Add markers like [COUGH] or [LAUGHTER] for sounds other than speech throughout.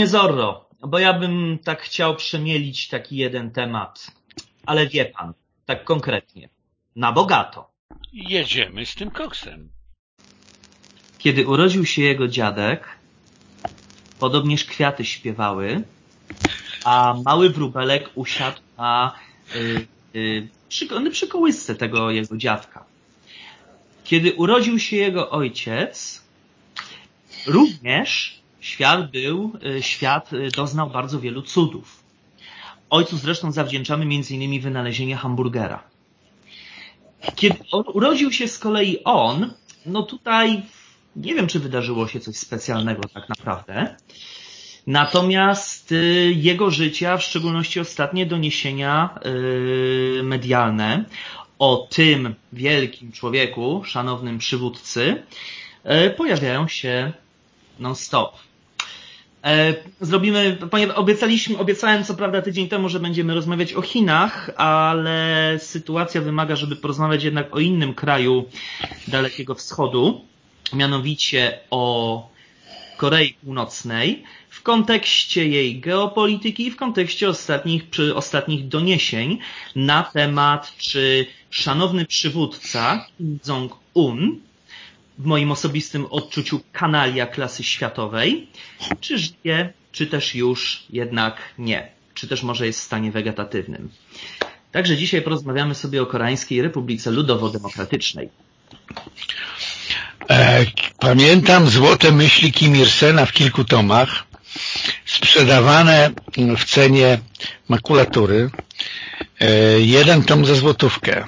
Panie Zorro, bo ja bym tak chciał przemielić taki jeden temat, ale wie pan, tak konkretnie, na bogato. Jedziemy z tym koksem. Kiedy urodził się jego dziadek, podobnież kwiaty śpiewały, a mały wróbelek usiadł na y, y, przy, przy kołysce tego jego dziadka. Kiedy urodził się jego ojciec, również świat był, y, świat y, doznał bardzo wielu cudów. Ojcu zresztą zawdzięczamy innymi wynalezienie hamburgera. Kiedy on, urodził się z kolei on, no tutaj nie wiem, czy wydarzyło się coś specjalnego tak naprawdę. Natomiast y, jego życia, w szczególności ostatnie doniesienia medialne o tym wielkim człowieku, szanownym przywódcy, pojawiają się non-stop. E, zrobimy, obiecaliśmy, obiecałem co prawda tydzień temu, że będziemy rozmawiać o Chinach, ale sytuacja wymaga, żeby porozmawiać jednak o innym kraju Dalekiego Wschodu, mianowicie o Korei Północnej, w kontekście jej geopolityki i w kontekście ostatnich, przy ostatnich doniesień na temat, czy szanowny przywódca Kim Jong-un w moim osobistym odczuciu kanalia klasy światowej, czy żyje, czy też już jednak nie, czy też może jest w stanie wegetatywnym. Także dzisiaj porozmawiamy sobie o Koreańskiej Republice Ludowo-Demokratycznej. E, pamiętam złote myśli Kim Il-sena w kilku tomach, sprzedawane w cenie makulatury, e, jeden tom za złotówkę,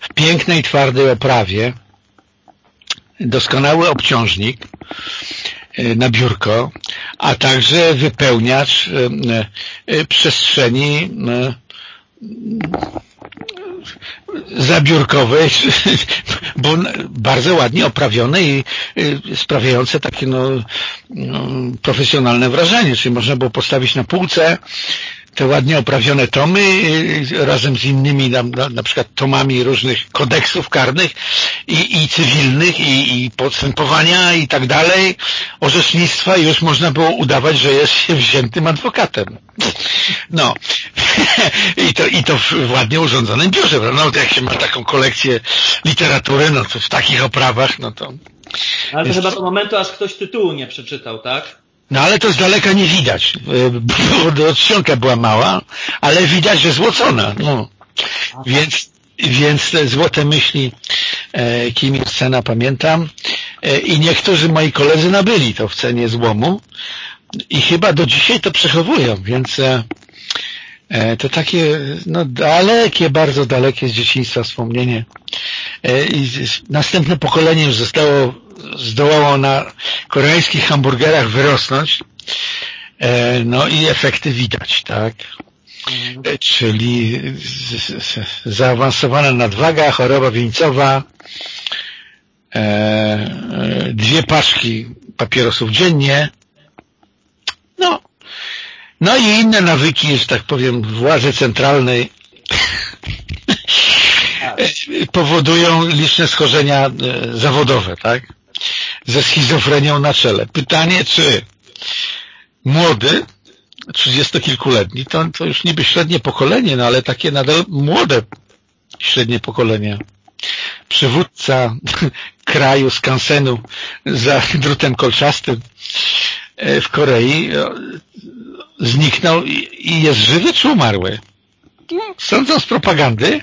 w pięknej, twardej oprawie, doskonały obciążnik e, na biurko, a także wypełniacz e, e, przestrzeni zabiórkowej, [LAUGHS] bo bardzo ładnie oprawione i sprawiające takie no, no, profesjonalne wrażenie, czyli można było postawić na półce te ładnie oprawione tomy y, razem z innymi na, na, na przykład tomami różnych kodeksów karnych i, i cywilnych i, i postępowania i tak dalej, orzecznictwa już można było udawać, że jest się wziętym adwokatem. No. [LAUGHS] I to, I to w ładnie urządzonym biurze. No to jak się ma taką kolekcję literatury, no to w takich oprawach, no to... Ale to jest... chyba do momentu, aż ktoś tytułu nie przeczytał, tak? No ale to z daleka nie widać, [LAUGHS] bo odsionka była mała, ale widać, że złocona. No. Więc, więc te złote myśli e, Kim Il-sena pamiętam e, i niektórzy moi koledzy nabyli to w cenie złomu i chyba do dzisiaj to przechowują, więc e, e to takie no, dalekie, bardzo dalekie z dzieciństwa wspomnienie. E, I następne pokolenie już zostało zdołało na koreańskich hamburgerach wyrosnąć, e, no i efekty widać, tak? Mhm. E, czyli zaawansowana nadwaga, choroba wieńcowa, e, dwie paczki papierosów dziennie, no, no i inne nawyki, że tak powiem, władzy centralnej tak. [LAUGHS] powodują liczne schorzenia zawodowe, tak? Ze schizofrenią na czele. Pytanie, czy młody, trzydziestokilkuletni, to, to już niby średnie pokolenie, no ale takie nadal młode średnie pokolenie, przywódca [LAUGHS] kraju skansenu za drutem kolczastym e, w Korei e, zniknął i jest żywy czy umarły? No, sądzą z propagandy,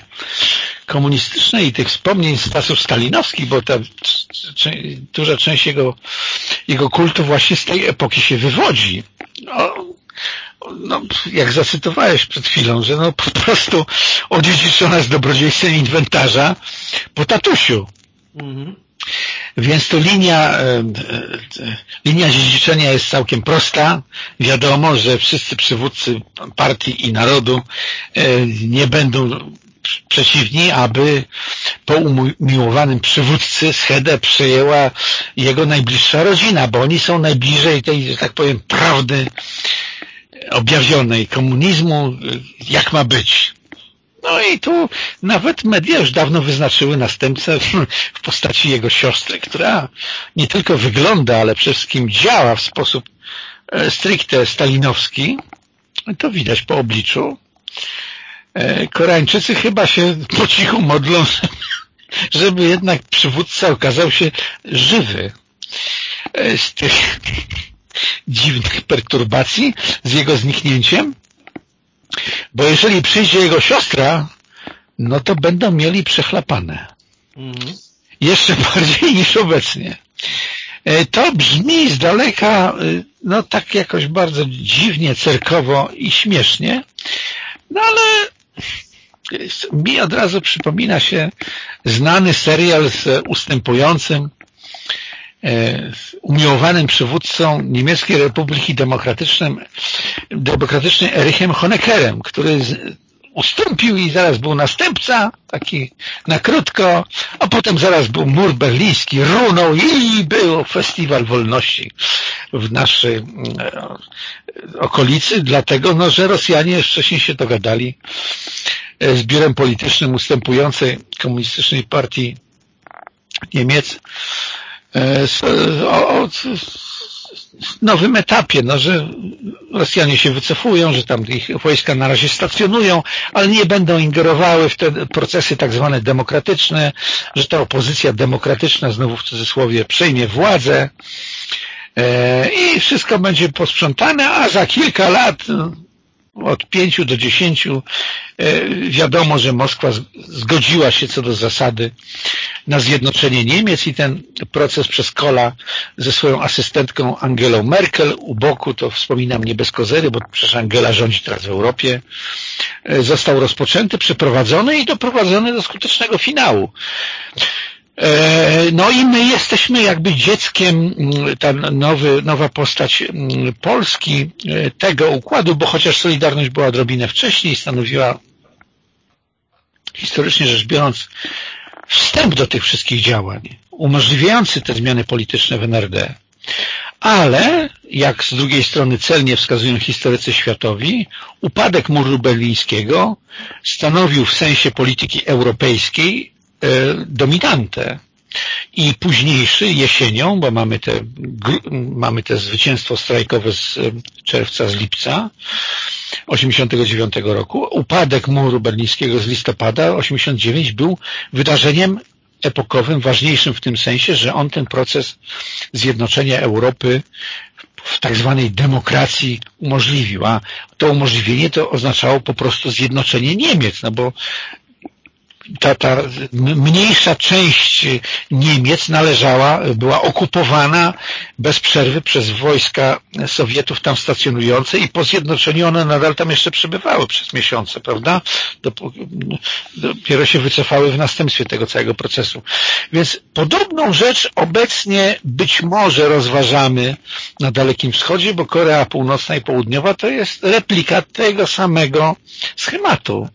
komunistycznej i tych wspomnień z czasów stalinowskich, bo ta duża część jego, jego kultu właśnie z tej epoki się wywodzi. No, no, jak zacytowałeś przed chwilą, że no po prostu odziedziczona z dobrodziejstwem inwentarza po tatusiu. Mhm. Więc to linia, e, e, linia dziedziczenia jest całkiem prosta. Wiadomo, że wszyscy przywódcy partii i narodu e, nie będą przeciwni, aby po umiłowanym przywódcy schedę przejęła jego najbliższa rodzina, bo oni są najbliżej tej, że tak powiem, prawdy objawionej komunizmu, jak ma być. No i tu nawet media już dawno wyznaczyły następcę w postaci jego siostry, która nie tylko wygląda, ale przede wszystkim działa w sposób stricte stalinowski, to widać po obliczu. Koreańczycy chyba się po cichu modlą, [LAUGHS] żeby jednak przywódca okazał się żywy z tych [LAUGHS] dziwnych perturbacji, z jego zniknięciem, bo jeżeli przyjdzie jego siostra, no to będą mieli przechlapane. Mhm. Jeszcze [LAUGHS] bardziej niż obecnie. E, to brzmi z daleka, e, no tak jakoś bardzo dziwnie, cerkowo i śmiesznie, no ale mi od razu przypomina się znany serial z ustępującym E, umiłowanym przywódcą Niemieckiej Republiki Demokratycznej, Demokratycznej Erichem Honeckerem, który ustąpił i zaraz był następca, taki na krótko, a potem zaraz był mur berliński, runął i był festiwal wolności w naszej e, okolicy, dlatego, no, że Rosjanie wcześniej się dogadali e, z biurem politycznym ustępującej komunistycznej partii Niemiec E, o, nowym etapie, no, że Rosjanie się wycofują, że tam ich wojska na razie stacjonują, ale nie będą ingerowały w te procesy tak zwane demokratyczne, że ta opozycja demokratyczna, znowu w cudzysłowie, przejmie władzę. E, i wszystko będzie posprzątane, a za kilka lat od pięciu do dziesięciu e, wiadomo, że Moskwa zgodziła się co do zasady na zjednoczenie Niemiec i ten proces przez Kola ze swoją asystentką Angelą Merkel u boku, to wspominam nie bez kozery, bo przecież Angela rządzi teraz w Europie, e, został rozpoczęty, przeprowadzony i doprowadzony do skutecznego finału. E, no i my jesteśmy jakby dzieckiem, mm, ta nowy, nowa postać mm, Polski e, tego układu, bo chociaż Solidarność była odrobinę wcześniej, stanowiła historycznie rzecz biorąc wstęp do tych wszystkich działań, umożliwiający te zmiany polityczne w NRD. Ale, jak z drugiej strony celnie wskazują historycy światowi, upadek muru berlińskiego stanowił w sensie polityki europejskiej E, dominantę. I późniejszy, jesienią, bo mamy te, mamy te zwycięstwo strajkowe z e, czerwca, z lipca 89 roku, upadek muru berlińskiego z listopada 89 był wydarzeniem epokowym, ważniejszym w tym sensie, że on ten proces zjednoczenia Europy w tak zwanej demokracji umożliwił, a to umożliwienie to oznaczało po prostu zjednoczenie Niemiec, no bo ta, ta mniejsza część Niemiec należała, była okupowana bez przerwy przez wojska Sowietów tam stacjonujące i po zjednoczeniu one nadal tam jeszcze przebywały przez miesiące, prawda? Dopiero się wycofały w następstwie tego całego procesu. Więc podobną rzecz obecnie być może rozważamy na Dalekim Wschodzie, bo Korea Północna i Południowa to jest replika tego samego schematu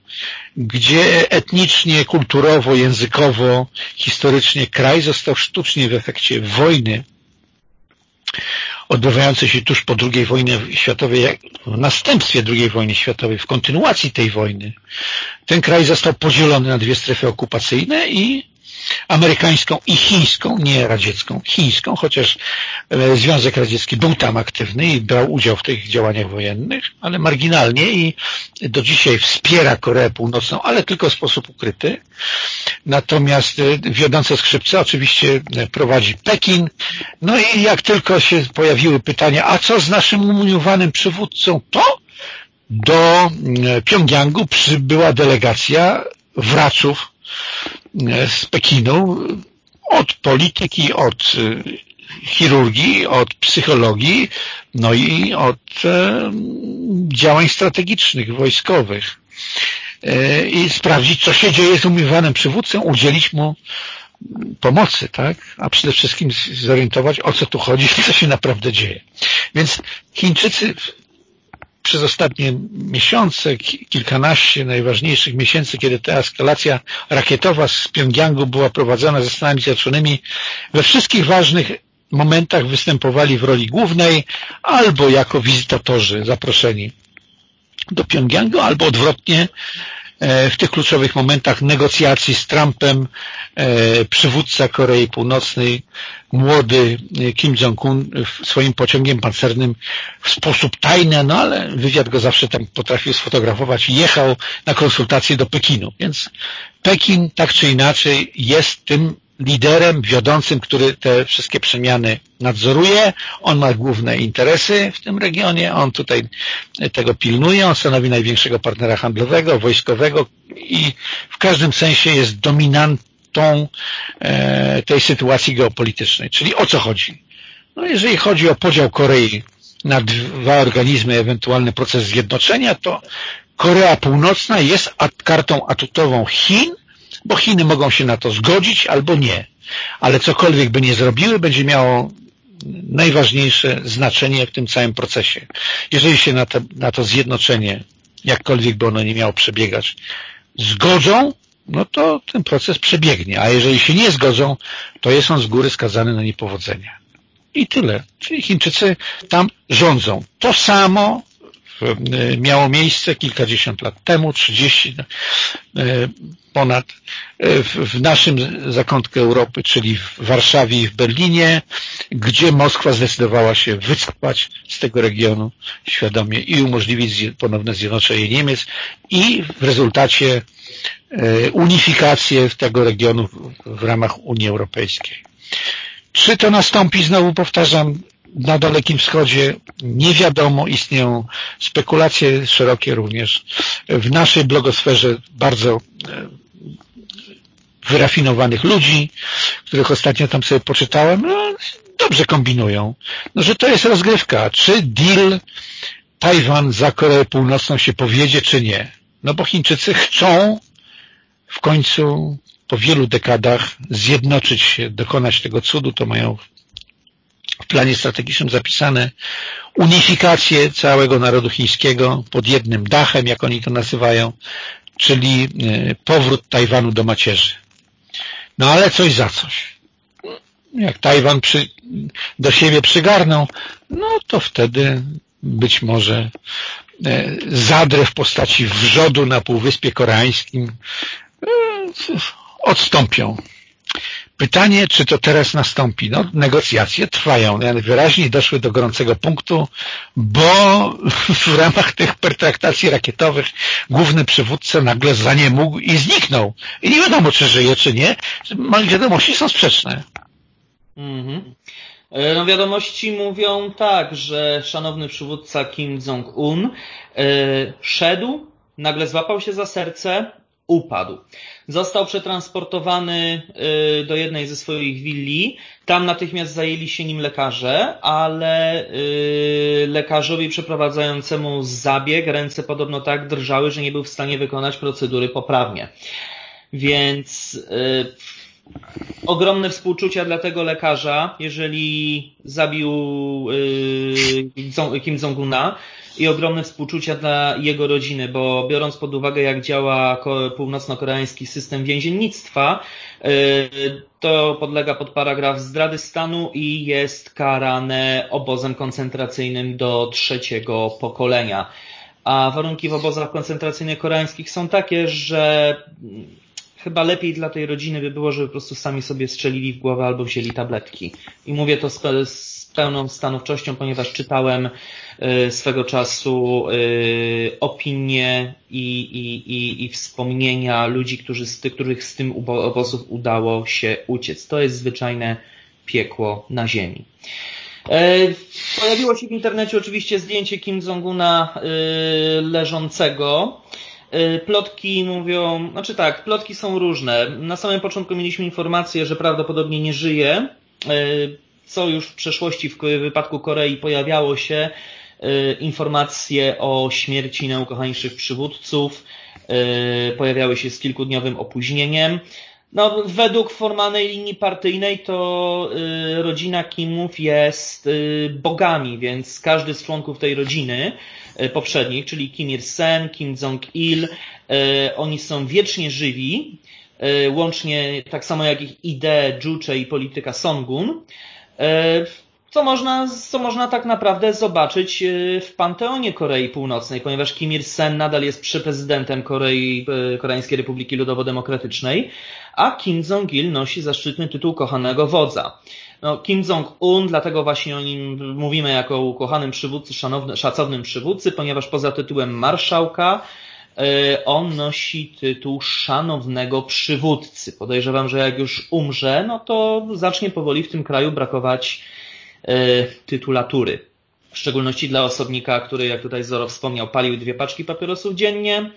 gdzie etnicznie, kulturowo, językowo, historycznie kraj został sztucznie w efekcie wojny odbywającej się tuż po II wojnie światowej, w następstwie II wojny światowej, w kontynuacji tej wojny, ten kraj został podzielony na dwie strefy okupacyjne i amerykańską i chińską, nie radziecką, chińską, chociaż e, Związek Radziecki był tam aktywny i brał udział w tych działaniach wojennych, ale marginalnie i do dzisiaj wspiera Koreę Północną, ale tylko w sposób ukryty. Natomiast e, wiodące skrzypce oczywiście e, prowadzi Pekin. No i jak tylko się pojawiły pytania, a co z naszym umiłowanym przywódcą, to do Pjongjangu przybyła delegacja wraców z Pekinu od polityki, od y, chirurgii, od psychologii, no i od e, działań strategicznych, wojskowych e, i sprawdzić, co się dzieje z umiłowanym przywódcą, udzielić mu pomocy, tak? A przede wszystkim zorientować, o co tu chodzi, [LAUGHS] co się naprawdę dzieje. Więc Chińczycy przez ostatnie miesiące, kilkanaście najważniejszych miesięcy, kiedy ta eskalacja rakietowa z Pjongjangu była prowadzona ze Stanami Zjednoczonymi, we wszystkich ważnych momentach występowali w roli głównej albo jako wizytatorzy zaproszeni do Pjongjangu, albo odwrotnie w tych kluczowych momentach negocjacji z Trumpem przywódca Korei Północnej, młody Kim Jong-un swoim pociągiem pancernym w sposób tajny, no ale wywiad go zawsze tam potrafił sfotografować, jechał na konsultacje do Pekinu. Więc Pekin tak czy inaczej jest tym liderem wiodącym, który te wszystkie przemiany nadzoruje. On ma główne interesy w tym regionie, on tutaj tego pilnuje, on stanowi największego partnera handlowego, wojskowego i w każdym sensie jest dominantą e, tej sytuacji geopolitycznej. Czyli o co chodzi? No jeżeli chodzi o podział Korei na dwa organizmy, ewentualny proces zjednoczenia, to Korea Północna jest kartą atutową Chin, bo Chiny mogą się na to zgodzić albo nie. Ale cokolwiek by nie zrobiły, będzie miało najważniejsze znaczenie w tym całym procesie. Jeżeli się na to, na to zjednoczenie, jakkolwiek by ono nie miało przebiegać, zgodzą, no to ten proces przebiegnie, a jeżeli się nie zgodzą, to jest on z góry skazany na niepowodzenie. I tyle. Czyli Chińczycy tam rządzą. To samo miało miejsce kilkadziesiąt lat temu, 30 e, ponad e, w naszym zakątku Europy, czyli w Warszawie i w Berlinie, gdzie Moskwa zdecydowała się wycofać z tego regionu świadomie i umożliwić ponowne zjednoczenie Niemiec i w rezultacie unifikację tego regionu w ramach Unii Europejskiej. Czy to nastąpi, znowu powtarzam, na Dalekim Wschodzie nie wiadomo, istnieją spekulacje szerokie również w naszej blogosferze bardzo e, wyrafinowanych ludzi, których ostatnio tam sobie poczytałem, no, dobrze kombinują, no, że to jest rozgrywka. Czy deal Tajwan za Koreę Północną się powiedzie, czy nie? No bo Chińczycy chcą w końcu po wielu dekadach zjednoczyć się, dokonać tego cudu, to mają planie strategicznym zapisane unifikację całego narodu chińskiego pod jednym dachem, jak oni to nazywają, czyli e, powrót Tajwanu do macierzy. No ale coś za coś. Jak Tajwan przy, do siebie przygarną, no to wtedy być może e, zadrę w postaci wrzodu na Półwyspie Koreańskim e, odstąpią. Pytanie, czy to teraz nastąpi? No, negocjacje trwają. Wyraźnie doszły do gorącego punktu, bo w ramach tych pertraktacji rakietowych główny przywódca nagle za nie mógł i zniknął. I nie wiadomo, czy żyje, czy nie. Wiadomości są sprzeczne. Mhm. E, no wiadomości mówią tak, że szanowny przywódca Kim Jong-un e, szedł, nagle złapał się za serce, upadł. Został przetransportowany y, do jednej ze swoich willi. Tam natychmiast zajęli się nim lekarze, ale y, lekarzowi przeprowadzającemu zabieg ręce podobno tak drżały, że nie był w stanie wykonać procedury poprawnie. Więc y, ogromne współczucia dla tego lekarza, jeżeli zabił Kim Jong-una, i ogromne współczucia dla jego rodziny, bo biorąc pod uwagę, jak działa północno-koreański system więziennictwa, y, to podlega pod paragraf zdrady stanu i jest karane obozem koncentracyjnym do trzeciego pokolenia. A warunki w obozach koncentracyjnych koreańskich są takie, że chyba lepiej dla tej rodziny by było, żeby po prostu sami sobie strzelili w głowę albo wzięli tabletki. I mówię to z, z pełną stanowczością, ponieważ czytałem y, swego czasu y, opinie i, i, i, i wspomnienia ludzi, którzy z tych, których z tym obozów udało się uciec. To jest zwyczajne piekło na ziemi. E, pojawiło się w internecie oczywiście zdjęcie Kim Jong-una y, leżącego. Plotki mówią, znaczy tak, plotki są różne. Na samym początku mieliśmy informację, że prawdopodobnie nie żyje co już w przeszłości w wypadku Korei pojawiało się, y, informacje o śmierci najukochańszych przywódców y, pojawiały się z kilkudniowym opóźnieniem. No, według formalnej linii partyjnej to y, rodzina Kimów jest bogami, więc każdy z członków tej rodziny poprzednich, czyli Kim Il-sen, Kim Jong-il, oni są wiecznie żywi, łącznie tak samo jak ich idee, Juche i polityka Songun. E, co można, co można tak naprawdę zobaczyć w Panteonie Korei Północnej, ponieważ Kim Il-sen nadal jest przeprezydentem Korei, Koreańskiej Republiki Ludowo-Demokratycznej, a Kim Jong-il nosi zaszczytny tytuł kochanego wodza. No, Kim Jong-un, dlatego właśnie o nim mówimy jako ukochanym przywódcy, szanowny, szacownym przywódcy, ponieważ poza tytułem marszałka e, on nosi tytuł szanownego przywódcy. Podejrzewam, że jak już umrze, no to zacznie powoli w tym kraju brakować e, tytulatury. W szczególności dla osobnika, który, jak tutaj Zoro wspomniał, palił dwie paczki papierosów dziennie,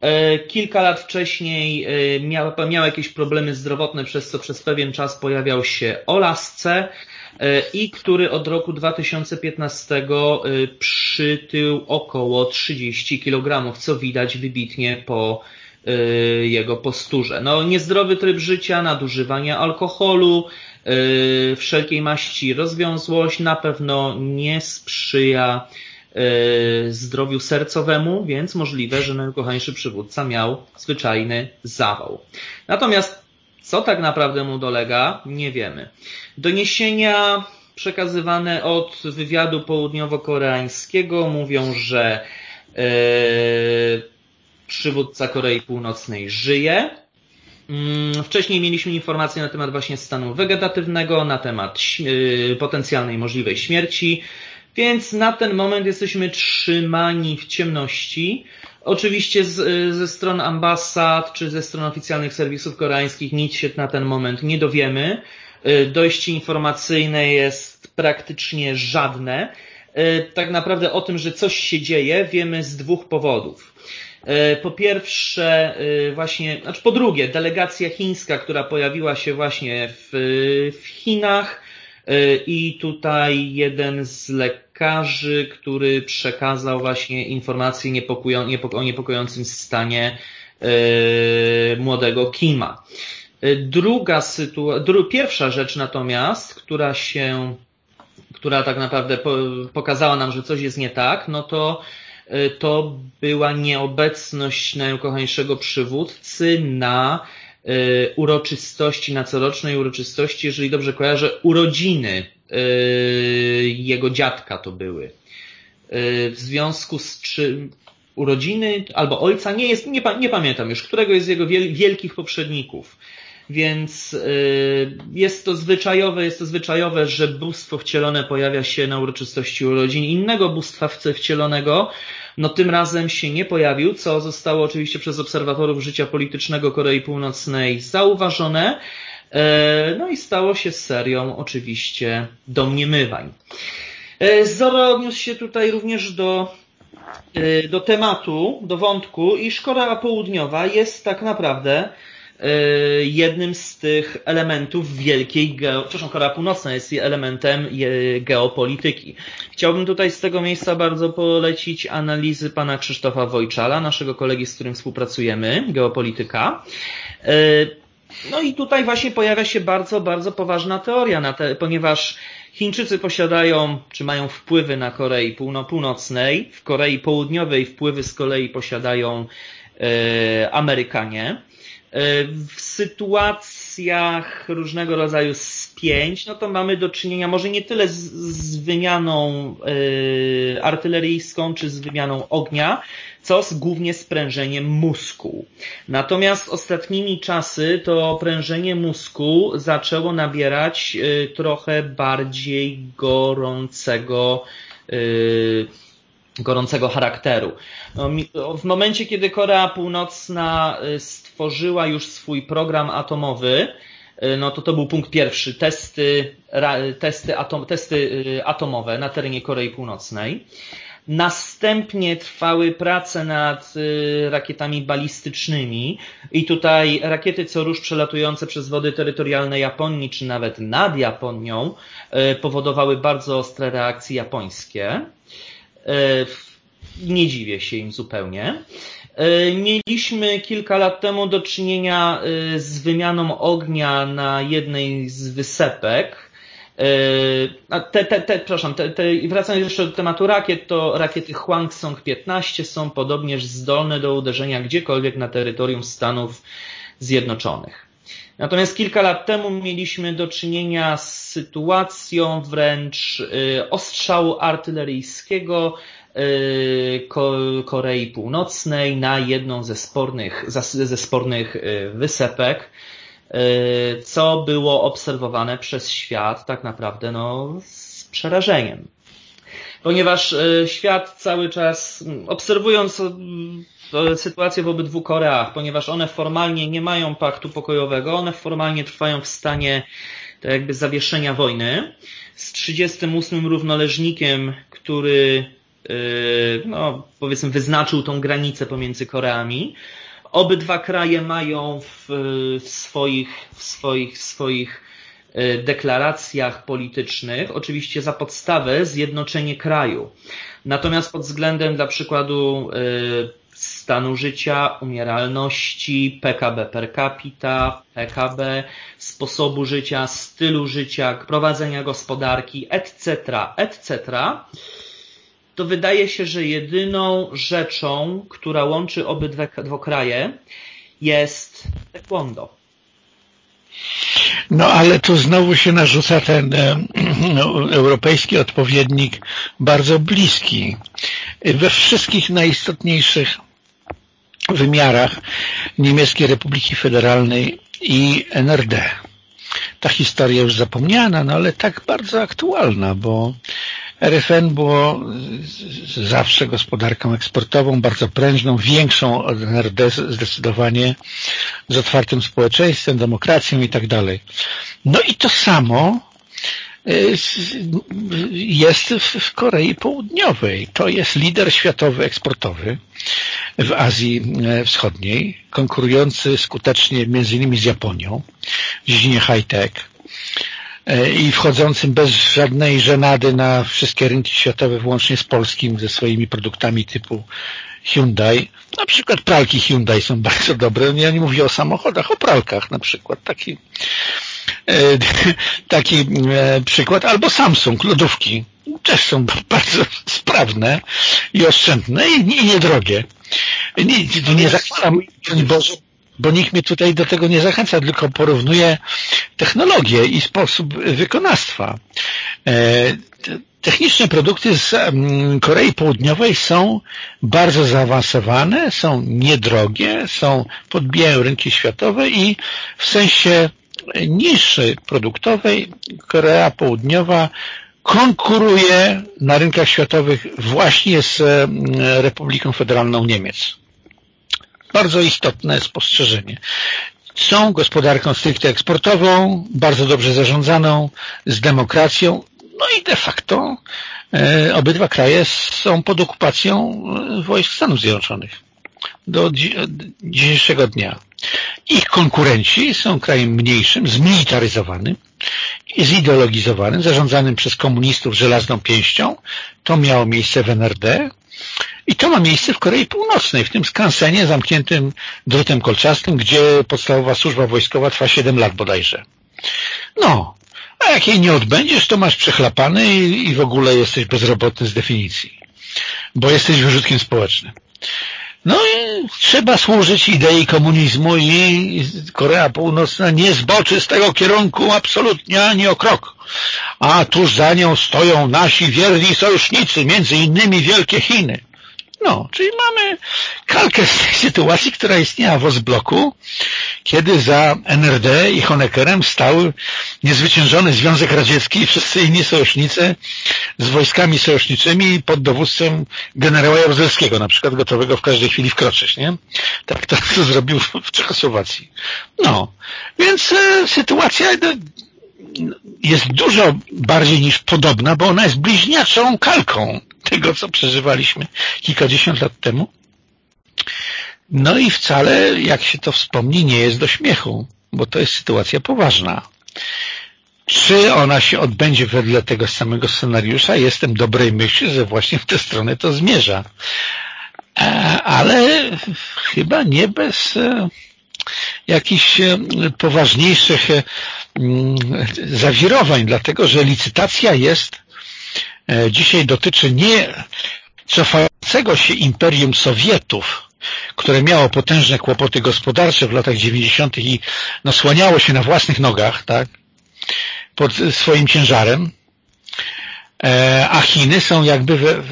E, kilka lat wcześniej e, miał, miał jakieś problemy zdrowotne, przez co przez pewien czas pojawiał się o lasce e, i który od roku 2015 przytył około 30 kg, co widać wybitnie po jego posturze. No, niezdrowy tryb życia, nadużywanie alkoholu, wszelkiej maści rozwiązłość na pewno nie sprzyja E, zdrowiu sercowemu, więc możliwe, że najukochańszy przywódca miał zwyczajny zawał. Natomiast co tak naprawdę mu dolega, nie wiemy. Doniesienia przekazywane od wywiadu południowo-koreańskiego mówią, że yy, przywódca Korei Północnej żyje. Mm, wcześniej mieliśmy informacje na temat właśnie stanu wegetatywnego, na temat yy, potencjalnej możliwej śmierci. Więc na ten moment jesteśmy trzymani w ciemności. Oczywiście z, ze stron ambasad czy ze stron oficjalnych serwisów koreańskich nic się na ten moment nie dowiemy. Y, dojście informacyjne jest praktycznie żadne. Y, tak naprawdę o tym, że coś się dzieje, wiemy z dwóch powodów. Y, po pierwsze, właśnie, znaczy po drugie, delegacja chińska, która pojawiła się właśnie w, w Chinach, i tutaj jeden z lekarzy, który przekazał właśnie informacje o niepokojącym stanie e, młodego Kima. E, druga sytuacja, pierwsza rzecz natomiast, która się, która tak naprawdę pokazała nam, że coś jest nie tak, no to e, to była nieobecność najukochańszego przywódcy na uroczystości, na corocznej uroczystości, jeżeli dobrze kojarzę, urodziny jego dziadka to były. Y, w związku z czym urodziny albo ojca, nie jest, nie, nie pamiętam już, którego z jego wielkich poprzedników. Więc jest to zwyczajowe, jest to zwyczajowe, że bóstwo wcielone pojawia się na uroczystości urodzin innego bóstwa wcielonego, no tym razem się nie pojawił, co zostało oczywiście przez obserwatorów życia politycznego Korei Północnej zauważone. E, no i stało się serią oczywiście domniemywań. E, Zoro odniósł się tutaj również do, e, do tematu, do wątku, iż Korea Południowa jest tak naprawdę jednym z tych elementów wielkiej, geo... przepraszam, Korea Północna jest elementem geopolityki. Chciałbym tutaj z tego miejsca bardzo polecić analizy pana Krzysztofa Wojczala, naszego kolegi, z którym współpracujemy, geopolityka. E, no i tutaj właśnie pojawia się bardzo, bardzo poważna teoria, te, ponieważ Chińczycy posiadają, czy mają wpływy na Korei Północnej, w Korei Południowej wpływy z kolei posiadają e, Amerykanie. E, w sytuacjach różnego rodzaju spięć, no to mamy do czynienia może nie tyle z, z wymianą y, artyleryjską czy z wymianą ognia, co z głównie sprężeniem mózgu. Natomiast ostatnimi czasy to prężenie mózgu zaczęło nabierać y, trochę bardziej gorącego y, gorącego charakteru. No, w momencie, kiedy Korea Północna stworzyła już swój program atomowy, y, no to to był punkt pierwszy, testy, testy, atom, testy y, atomowe na terenie Korei Północnej. Następnie trwały prace nad y, rakietami balistycznymi i tutaj rakiety co rusz przelatujące przez wody terytorialne Japonii, czy nawet nad Japonią, powodowały bardzo ostre reakcje japońskie. Nie dziwię się im zupełnie. Mieliśmy kilka lat temu do czynienia z wymianą ognia na jednej z wysepek. E, te, te, te, przepraszam, te, te, wracając jeszcze do tematu rakiet, to rakiety Hwang-Song 15 są podobnież zdolne do uderzenia gdziekolwiek na terytorium Stanów Zjednoczonych. Natomiast kilka lat temu mieliśmy do czynienia z sytuacją wręcz ostrzału artyleryjskiego Korei Północnej na jedną ze spornych, ze spornych wysepek, co było obserwowane przez świat tak naprawdę no, z przerażeniem ponieważ e, świat cały czas, obserwując e, sytuację w obydwu Koreach, ponieważ one formalnie nie mają paktu pokojowego, one formalnie trwają w stanie tak jakby zawieszenia wojny, z 38 równoleżnikiem, który e, no, powiedzmy wyznaczył tą granicę pomiędzy Koreami. Obydwa kraje mają w, w swoich, w swoich, w swoich E, deklaracjach politycznych, oczywiście za podstawę zjednoczenie kraju. Natomiast pod względem dla przykładu e, stanu życia, umieralności, PKB per capita, PKB, sposobu życia, stylu życia, prowadzenia gospodarki, etc., etc., to wydaje się, że jedyną rzeczą, która łączy obydwa kraje, jest taekwondo. No ale tu znowu się narzuca ten e, no, europejski odpowiednik bardzo bliski. We wszystkich najistotniejszych wymiarach Niemieckiej Republiki Federalnej i NRD. Ta historia już zapomniana, no ale tak bardzo aktualna, bo RFN było zawsze gospodarką eksportową, bardzo prężną, większą od NRD zdecydowanie, z otwartym społeczeństwem, demokracją i tak dalej. No i to samo e, jest w Korei Południowej. To jest lider światowy eksportowy w Azji e, Wschodniej, konkurujący skutecznie między innymi z Japonią w dziedzinie high-tech i wchodzącym bez żadnej żenady na wszystkie rynki światowe, włącznie z polskim, ze swoimi produktami typu Hyundai. Na przykład pralki Hyundai są [LAUGHS] bardzo dobre. Ja nie mówię o samochodach, o pralkach na przykład. Taki, e, [LAUGHS] taki e, przykład. Albo Samsung, lodówki. Też są bardzo sprawne i oszczędne i, niedrogie. Nie, nie, nie zachwam, Boże, bo nikt mnie tutaj do tego nie zachęca, tylko porównuje technologię i sposób wykonawstwa. E, techniczne produkty z mm, Korei Południowej są bardzo zaawansowane, są niedrogie, są podbijają rynki światowe i w sensie niższej produktowej Korea Południowa konkuruje na rynkach światowych właśnie z mm, Republiką Federalną Niemiec. Bardzo istotne spostrzeżenie. Są gospodarką stricte eksportową, bardzo dobrze zarządzaną, z demokracją, no i de facto e, obydwa kraje są pod okupacją e, wojsk Stanów Zjednoczonych do dzisiejszego dnia. Ich konkurenci są krajem mniejszym, zmilitaryzowanym zideologizowanym, zarządzanym przez komunistów żelazną pięścią. To miało miejsce w NRD. I to ma miejsce w Korei Północnej, w tym skansenie zamkniętym drutem kolczastym, gdzie podstawowa służba wojskowa trwa 7 lat bodajże. No, a jak jej nie odbędziesz, to masz przechlapany i, i w ogóle jesteś bezrobotny z definicji, bo jesteś wyrzutkiem społecznym. No i trzeba służyć idei komunizmu i Korea Północna nie zboczy z tego kierunku absolutnie ani o krok. A tuż za nią stoją nasi wierni sojusznicy, między innymi Wielkie Chiny. No, czyli mamy kalkę z tej sytuacji, która istniała w Osbloku, kiedy za NRD i Honeckerem stał niezwyciężony Związek Radziecki i wszyscy inni sojusznicy z wojskami sojuszniczymi pod dowództwem generała Jaruzelskiego, na przykład gotowego w każdej chwili wkroczyć, nie? Tak to, zrobił w Czechosłowacji. No, więc e, sytuacja e, jest dużo bardziej niż podobna, bo ona jest bliźniaczą kalką tego, co przeżywaliśmy kilkadziesiąt lat temu. No i wcale, jak się to wspomni, nie jest do śmiechu, bo to jest sytuacja poważna. Czy ona się odbędzie wedle tego samego scenariusza? Jestem dobrej myśli, że właśnie w tę stronę to zmierza. E, ale chyba nie bez e, jakichś e, poważniejszych zawirowań, dlatego że licytacja jest dzisiaj dotyczy nie cofającego się imperium Sowietów, które miało potężne kłopoty gospodarcze w latach 90. i nasłaniało się na własnych nogach, tak? pod swoim ciężarem, e, a Chiny są jakby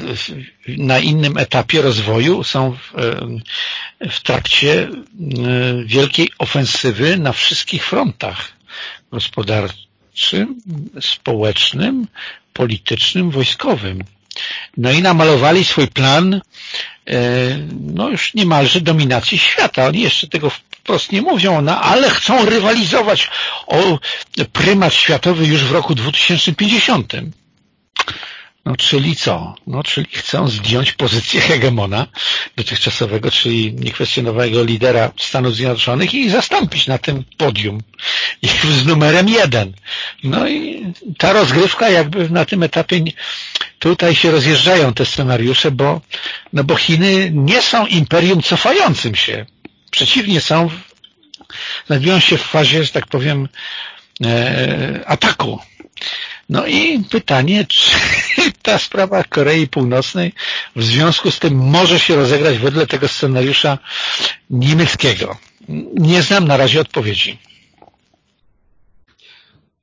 na innym etapie rozwoju, są w, w trakcie wielkiej ofensywy na wszystkich frontach gospodarczym, społecznym, politycznym, wojskowym. No i namalowali swój plan no już niemalże dominacji świata. Oni jeszcze tego wprost nie mówią, no, ale chcą rywalizować o prymat światowy już w roku 2050. No czyli co? No czyli chcą zdjąć pozycję hegemona dotychczasowego, czyli niekwestionowanego lidera Stanów Zjednoczonych i zastąpić na tym podium z numerem jeden. No i ta rozgrywka jakby na tym etapie tutaj się rozjeżdżają te scenariusze, bo, no bo Chiny nie są imperium cofającym się. Przeciwnie są, znajdują się w fazie, że tak powiem, e, ataku. No i pytanie, [LAUGHS] czy ta sprawa Korei Północnej w związku z tym może się rozegrać wedle tego scenariusza niemieckiego? Nie znam na razie odpowiedzi.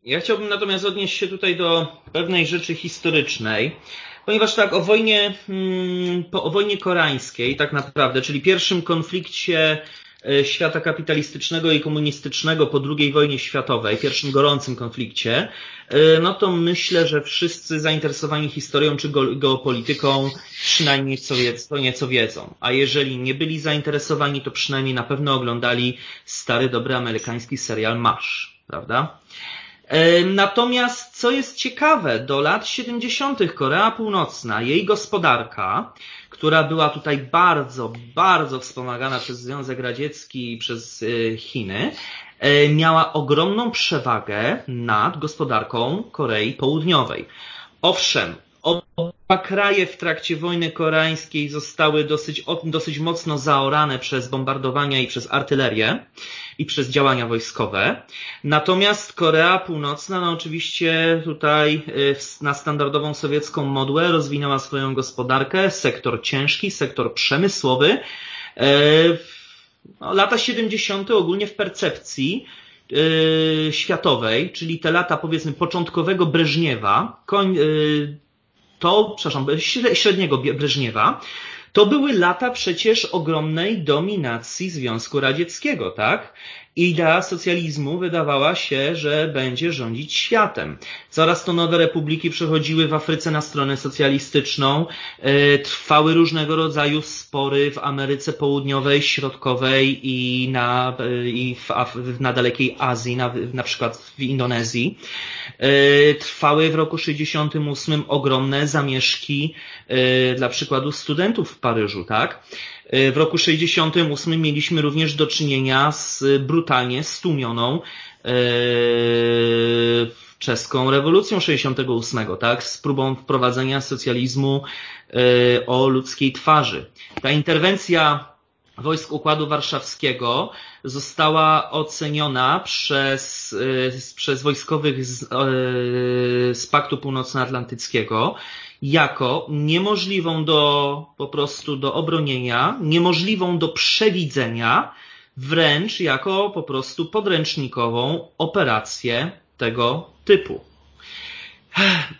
Ja chciałbym natomiast odnieść się tutaj do pewnej rzeczy historycznej, ponieważ tak, o wojnie, mm, o wojnie koreańskiej tak naprawdę, czyli pierwszym konflikcie e, świata kapitalistycznego i komunistycznego po II wojnie światowej, pierwszym gorącym konflikcie, no to myślę, że wszyscy zainteresowani historią czy geopolityką przynajmniej co nieco wiedzą. A jeżeli nie byli zainteresowani, to przynajmniej na pewno oglądali stary, dobry amerykański serial Marsz, prawda? Natomiast co jest ciekawe, do lat 70. Korea Północna, jej gospodarka, która była tutaj bardzo, bardzo wspomagana przez Związek Radziecki i przez e, Chiny, e, miała ogromną przewagę nad gospodarką Korei Południowej. Owszem, Oba kraje w trakcie wojny koreańskiej zostały dosyć, dosyć mocno zaorane przez bombardowania i przez artylerię i przez działania wojskowe. Natomiast Korea Północna, no oczywiście tutaj y, na standardową sowiecką modłę rozwinęła swoją gospodarkę, sektor ciężki, sektor przemysłowy. No, lata 70. ogólnie w percepcji y, światowej, czyli te lata powiedzmy początkowego Breżniewa, koń, to, przepraszam, średniego Breżniewa, to były lata przecież ogromnej dominacji Związku Radzieckiego, tak? Idea socjalizmu wydawała się, że będzie rządzić światem. Coraz to nowe republiki przechodziły w Afryce na stronę socjalistyczną, e, trwały różnego rodzaju spory w Ameryce Południowej, Środkowej i na, e, i w, na dalekiej Azji, na, na przykład w Indonezji. E, trwały w roku 68 ogromne zamieszki dla przykładu studentów w Paryżu, tak? E, w roku 68 mieliśmy również do czynienia z brutalnie stłumioną e, czeską rewolucją 68, tak, z próbą wprowadzenia socjalizmu e, o ludzkiej twarzy. Ta interwencja wojsk Układu Warszawskiego została oceniona przez, przez wojskowych z, z Paktu Północnoatlantyckiego jako niemożliwą do po prostu do obronienia, niemożliwą do przewidzenia, wręcz jako po prostu podręcznikową operację tego typu.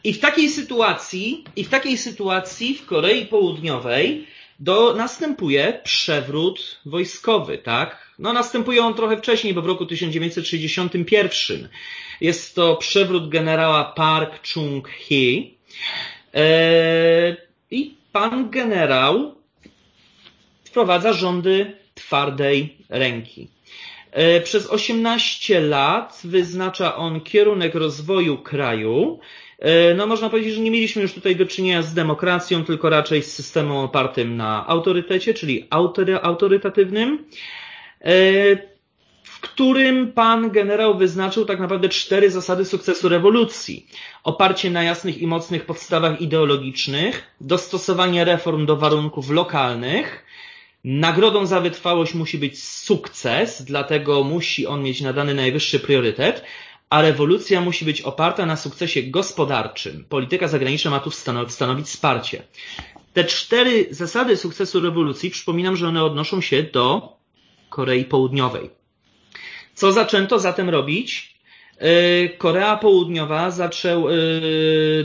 I w takiej sytuacji, i w takiej sytuacji w Korei Południowej do, następuje przewrót wojskowy, tak? No następuje on trochę wcześniej, bo w roku 1961 jest to przewrót generała Park Chung-hee, I pan generał wprowadza rządy twardej ręki. E, przez 18 lat wyznacza on kierunek rozwoju kraju. E, no można powiedzieć, że nie mieliśmy już tutaj do czynienia z demokracją, tylko raczej z systemem opartym na autorytecie, czyli autorytatywnym którym pan generał wyznaczył tak naprawdę cztery zasady sukcesu rewolucji. Oparcie na jasnych i mocnych podstawach ideologicznych, dostosowanie reform do warunków lokalnych, nagrodą za wytrwałość musi być sukces, dlatego musi on mieć nadany najwyższy priorytet, a rewolucja musi być oparta na sukcesie gospodarczym. Polityka zagraniczna ma tu stanowić wsparcie. Te cztery zasady sukcesu rewolucji, przypominam, że one odnoszą się do Korei Południowej. Co zaczęto zatem robić? Korea Południowa zaczął,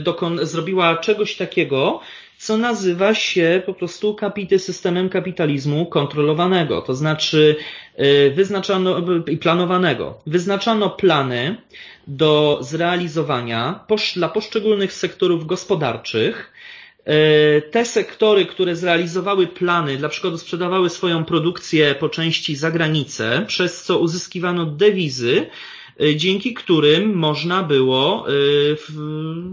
dokon, zrobiła czegoś takiego, co nazywa się po prostu kapity systemem kapitalizmu kontrolowanego, to znaczy wyznaczano i planowanego. Wyznaczano plany do zrealizowania dla poszczególnych sektorów gospodarczych, E, te sektory, które zrealizowały plany, dla przykładu sprzedawały swoją produkcję po części za granicę, przez co uzyskiwano dewizy, e, dzięki którym można było e,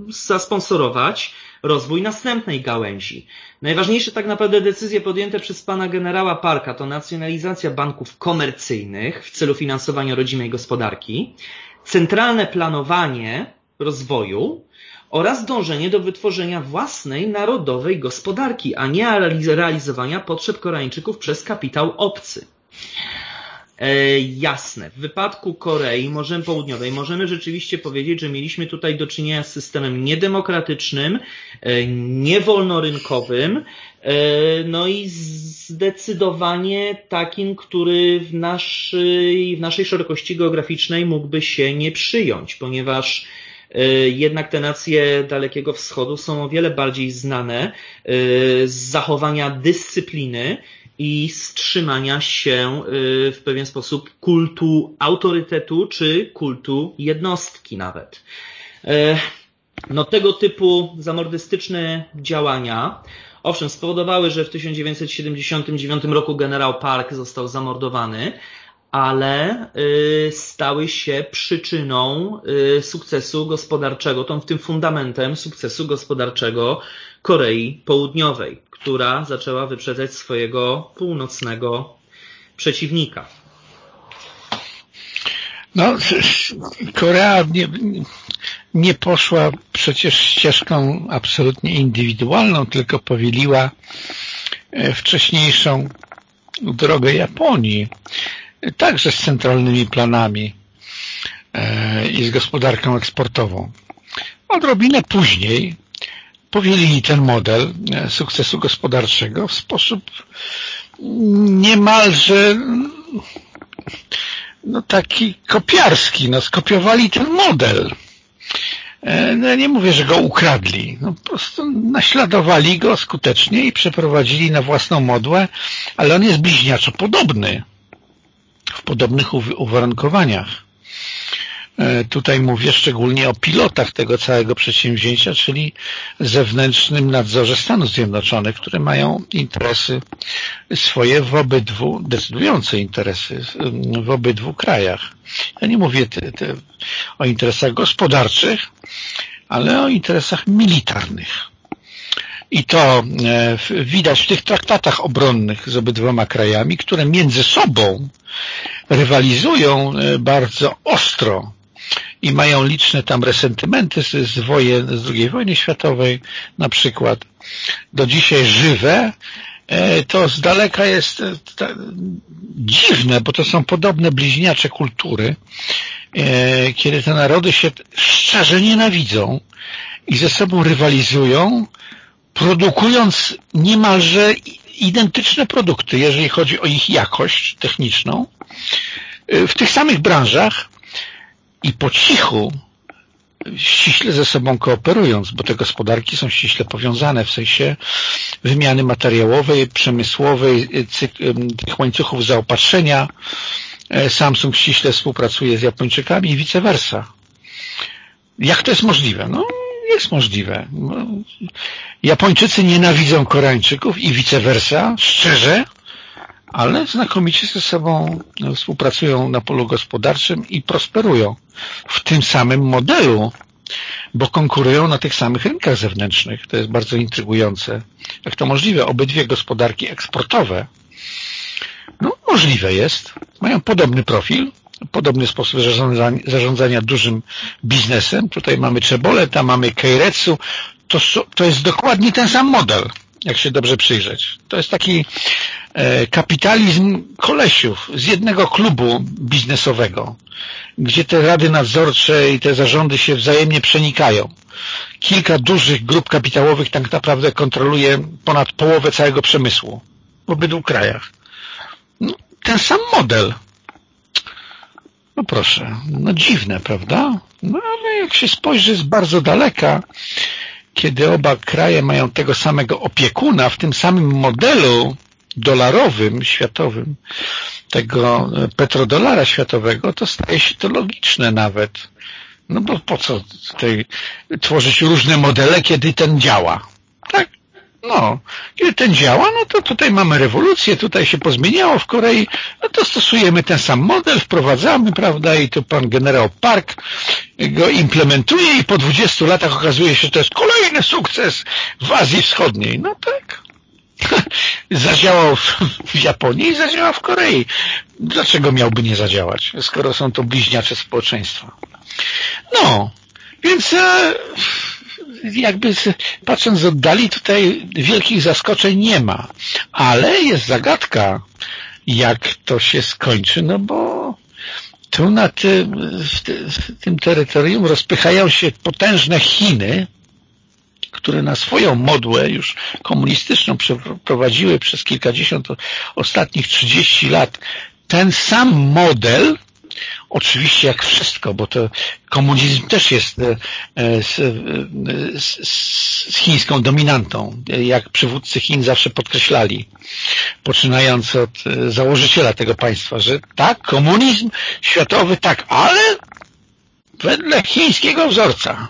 zasponsorować rozwój następnej gałęzi. Najważniejsze tak naprawdę decyzje podjęte przez pana generała Parka to nacjonalizacja banków komercyjnych w celu finansowania rodzimej gospodarki, centralne planowanie rozwoju oraz dążenie do wytworzenia własnej narodowej gospodarki, a nie realizowania potrzeb Koreańczyków przez kapitał obcy. E, jasne. W wypadku Korei możemy Południowej możemy rzeczywiście powiedzieć, że mieliśmy tutaj do czynienia z systemem niedemokratycznym, e, niewolnorynkowym, e, no i zdecydowanie takim, który w naszej, w naszej szerokości geograficznej mógłby się nie przyjąć, ponieważ jednak te nacje Dalekiego Wschodu są o wiele bardziej znane e, z zachowania dyscypliny i wstrzymania się e, w pewien sposób kultu autorytetu czy kultu jednostki nawet. No tego typu zamordystyczne działania owszem spowodowały, że w 1979 roku generał Park został zamordowany, ale y, stały się przyczyną y, sukcesu gospodarczego, tym fundamentem sukcesu gospodarczego Korei Południowej, która zaczęła wyprzedzać swojego północnego przeciwnika. No, Korea nie, nie poszła przecież ścieżką absolutnie indywidualną, tylko powieliła e, wcześniejszą drogę Japonii także z centralnymi planami e, i z gospodarką eksportową. Odrobinę później powielili ten model e, sukcesu gospodarczego w sposób niemalże no taki kopiarski, no skopiowali ten model. E, no, nie mówię, że go ukradli, no, po prostu naśladowali go skutecznie i przeprowadzili na własną modłę, ale on jest bliźniaczo podobny w podobnych uwarunkowaniach. E, tutaj mówię szczególnie o pilotach tego całego przedsięwzięcia, czyli zewnętrznym nadzorze Stanów Zjednoczonych, które mają interesy swoje w obydwu, decydujące interesy w obydwu krajach. Ja nie mówię te, te, o interesach gospodarczych, ale o interesach militarnych. I to e, widać w tych traktatach obronnych z obydwoma krajami, które między sobą rywalizują e, bardzo ostro i mają liczne tam resentymenty z, wojen, z II wojny światowej na przykład. Do dzisiaj żywe, e, to z daleka jest dziwne, bo to są podobne bliźniacze kultury, kiedy te narody się szczerze nienawidzą i ze sobą rywalizują, produkując niemalże identyczne produkty, jeżeli chodzi o ich jakość techniczną, y, w tych samych branżach i po cichu, ściśle ze sobą kooperując, bo te gospodarki są ściśle powiązane w sensie wymiany materiałowej, przemysłowej, y, tych łańcuchów zaopatrzenia. E, Samsung ściśle współpracuje z Japończykami i vice versa. Jak to jest możliwe? No, jest możliwe. Japończycy nienawidzą Koreańczyków i vice versa, szczerze, ale znakomicie ze sobą współpracują na polu gospodarczym i prosperują w tym samym modelu, bo konkurują na tych samych rynkach zewnętrznych. To jest bardzo intrygujące. Jak to możliwe? Obydwie gospodarki eksportowe no, możliwe jest. Mają podobny profil, podobny sposób zarządzania, zarządzania dużym biznesem. Tutaj mamy Czebole, tam mamy Keiretsu. To, to jest dokładnie ten sam model, jak się dobrze przyjrzeć. To jest taki e, kapitalizm kolesiów z jednego klubu biznesowego, gdzie te rady nadzorcze i te zarządy się wzajemnie przenikają. Kilka dużych grup kapitałowych tak naprawdę kontroluje ponad połowę całego przemysłu w obydwu krajach. No, ten sam model No proszę, no dziwne, prawda? No ale jak się spojrzy z bardzo daleka, kiedy oba kraje mają tego samego opiekuna w tym samym modelu dolarowym, światowym, tego petrodolara światowego, to staje się to logiczne nawet. No bo po co tutaj tworzyć różne modele, kiedy ten działa? No, kiedy ten działa, no to tutaj mamy rewolucję, tutaj się pozmieniało w Korei, no to stosujemy ten sam model, wprowadzamy, prawda, i tu pan generał Park go implementuje i po 20 latach okazuje się, że to jest kolejny sukces w Azji Wschodniej. No tak. [LAUGHS] zadziałał w Japonii i zadziałał w Korei. Dlaczego miałby nie zadziałać, skoro są to bliźniacze społeczeństwa? No, więc e, jakby patrząc z oddali tutaj wielkich zaskoczeń nie ma, ale jest zagadka, jak to się skończy, no bo tu na tym, w tym terytorium rozpychają się potężne Chiny, które na swoją modłę już komunistyczną przeprowadziły przez kilkadziesiąt ostatnich 30 lat ten sam model Oczywiście jak wszystko, bo to komunizm też jest e, e, z, e, z, z, chińską dominantą, jak przywódcy Chin zawsze podkreślali, poczynając od założyciela tego państwa, że tak, komunizm światowy tak, ale wedle chińskiego wzorca.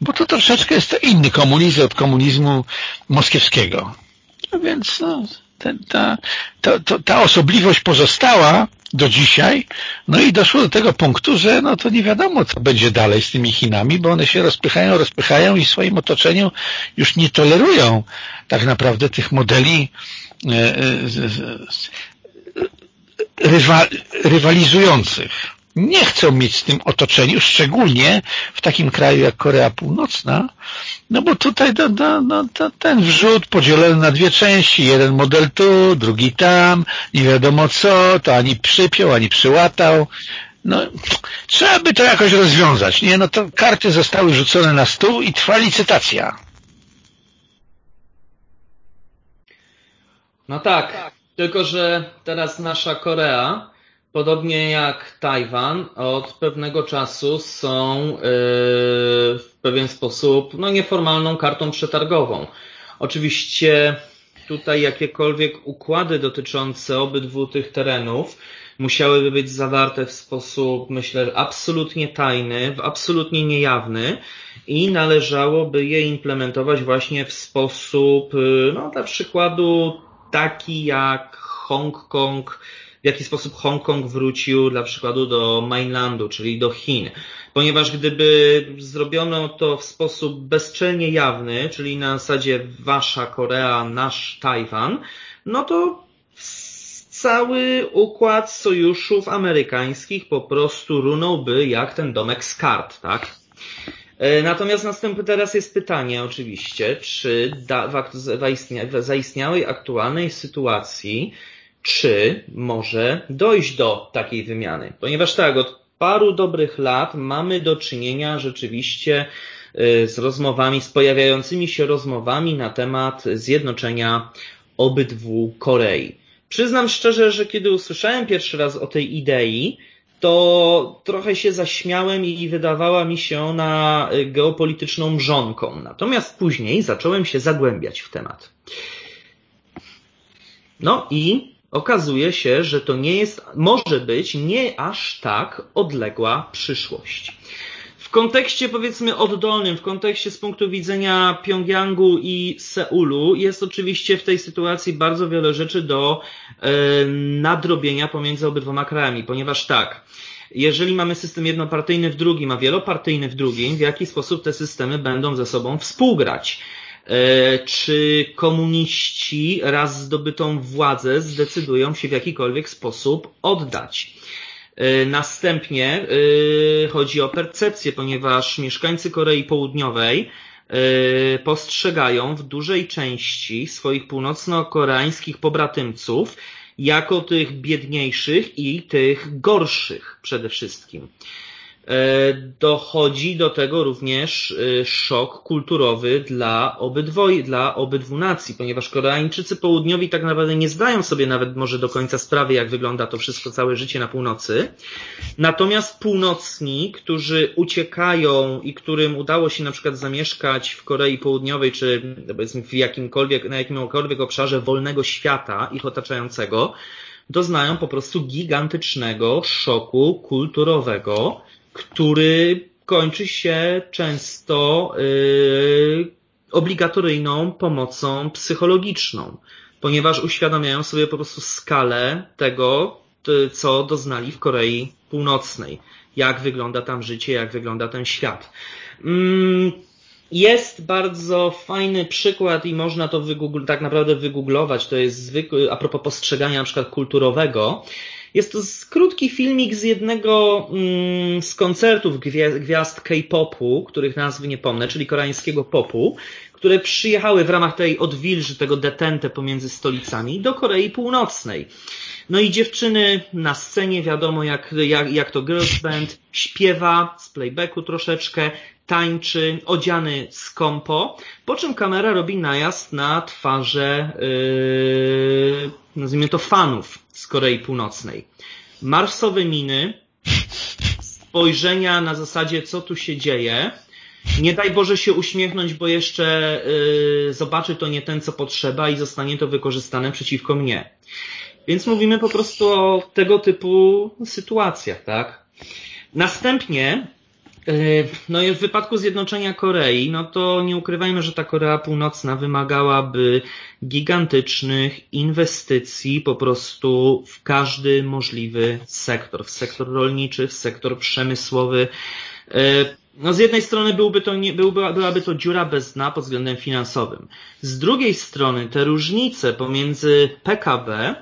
Bo to troszeczkę jest to inny komunizm od komunizmu moskiewskiego. No więc no, ten, ta, to, to, ta osobliwość pozostała do dzisiaj, no i doszło do tego punktu, że no to nie wiadomo, co będzie dalej z tymi Chinami, bo one się rozpychają, rozpychają i w swoim otoczeniu już nie tolerują tak naprawdę tych modeli e, e, rywalizujących nie chcą mieć z tym otoczeniu, szczególnie w takim kraju jak Korea Północna, no bo tutaj no, no, no, ten wrzut podzielony na dwie części, jeden model tu, drugi tam, nie wiadomo co, to ani przypiął, ani przyłatał, no, trzeba by to jakoś rozwiązać, nie? No to karty zostały rzucone na stół i trwa licytacja. No tak, tylko że teraz nasza Korea podobnie jak Tajwan, od pewnego czasu są yy, w pewien sposób no, nieformalną kartą przetargową. Oczywiście tutaj jakiekolwiek układy dotyczące obydwu tych terenów musiałyby być zawarte w sposób, myślę, absolutnie tajny, absolutnie niejawny i należałoby je implementować właśnie w sposób, yy, no dla przykładu taki jak Hongkong, w jaki sposób Hongkong wrócił dla przykładu do mainlandu, czyli do Chin. Ponieważ gdyby zrobiono to w sposób bezczelnie jawny, czyli na zasadzie wasza Korea, nasz Tajwan, no to cały układ sojuszów amerykańskich po prostu runąłby jak ten domek z kart, tak? E, natomiast następny teraz jest pytanie oczywiście, czy da, w zaistniałej aktualnej sytuacji czy może dojść do takiej wymiany. Ponieważ tak, od paru dobrych lat mamy do czynienia rzeczywiście y, z rozmowami, z pojawiającymi się rozmowami na temat zjednoczenia obydwu Korei. Przyznam szczerze, że kiedy usłyszałem pierwszy raz o tej idei, to trochę się zaśmiałem i wydawała mi się ona geopolityczną mrzonką. Natomiast później zacząłem się zagłębiać w temat. No i okazuje się, że to nie jest, może być nie aż tak odległa przyszłość. W kontekście powiedzmy oddolnym, w kontekście z punktu widzenia Pjongjangu i Seulu jest oczywiście w tej sytuacji bardzo wiele rzeczy do e, nadrobienia pomiędzy obydwoma krajami, ponieważ tak, jeżeli mamy system jednopartyjny w drugim, a wielopartyjny w drugim, w jaki sposób te systemy będą ze sobą współgrać? E, czy komuniści raz zdobytą władzę zdecydują się w jakikolwiek sposób oddać. E, następnie e, chodzi o percepcję, ponieważ mieszkańcy Korei Południowej postrzegają w dużej części swoich północno-koreańskich pobratymców jako tych biedniejszych i tych gorszych przede wszystkim. E, dochodzi do tego również e, szok kulturowy dla, obydwoj, dla obydwu nacji, ponieważ Koreańczycy południowi tak naprawdę nie zdają sobie nawet może do końca sprawy, jak wygląda to wszystko, całe życie na północy. Natomiast północni, którzy uciekają i którym udało się na przykład zamieszkać w Korei Południowej, czy powiedzmy w jakimkolwiek, na jakimkolwiek obszarze wolnego świata ich otaczającego, doznają po prostu gigantycznego szoku kulturowego, który kończy się często yy, obligatoryjną pomocą psychologiczną, ponieważ uświadamiają sobie po prostu skalę tego, co doznali w Korei Północnej, jak wygląda tam życie, jak wygląda ten świat. Mm, jest bardzo fajny przykład i można to tak naprawdę wygooglować. To jest zwykły, a propos postrzegania na przykład kulturowego. Jest to krótki filmik z jednego mm, z koncertów gwiazd K-popu, których nazwy nie pomnę, czyli koreańskiego popu, które przyjechały w ramach tej odwilży, tego detente pomiędzy stolicami do Korei Północnej. No i dziewczyny na scenie, wiadomo jak, jak, jak to girls band, śpiewa z playbacku troszeczkę, tańczy, odziany skąpo, po czym kamera robi najazd na twarze, yy, nazwijmy to fanów z Korei Północnej. Marsowe miny, spojrzenia na zasadzie co tu się dzieje, nie daj Boże się uśmiechnąć, bo jeszcze yy, zobaczy to nie ten, co potrzeba i zostanie to wykorzystane przeciwko mnie. Więc mówimy po prostu o tego typu sytuacjach, tak? Następnie no i w wypadku zjednoczenia Korei, no to nie ukrywajmy, że ta Korea Północna wymagałaby gigantycznych inwestycji po prostu w każdy możliwy sektor, w sektor rolniczy, w sektor przemysłowy. E, no z jednej strony byłby to nie, byłby, byłaby to dziura bez dna pod względem finansowym. Z drugiej strony te różnice pomiędzy PKB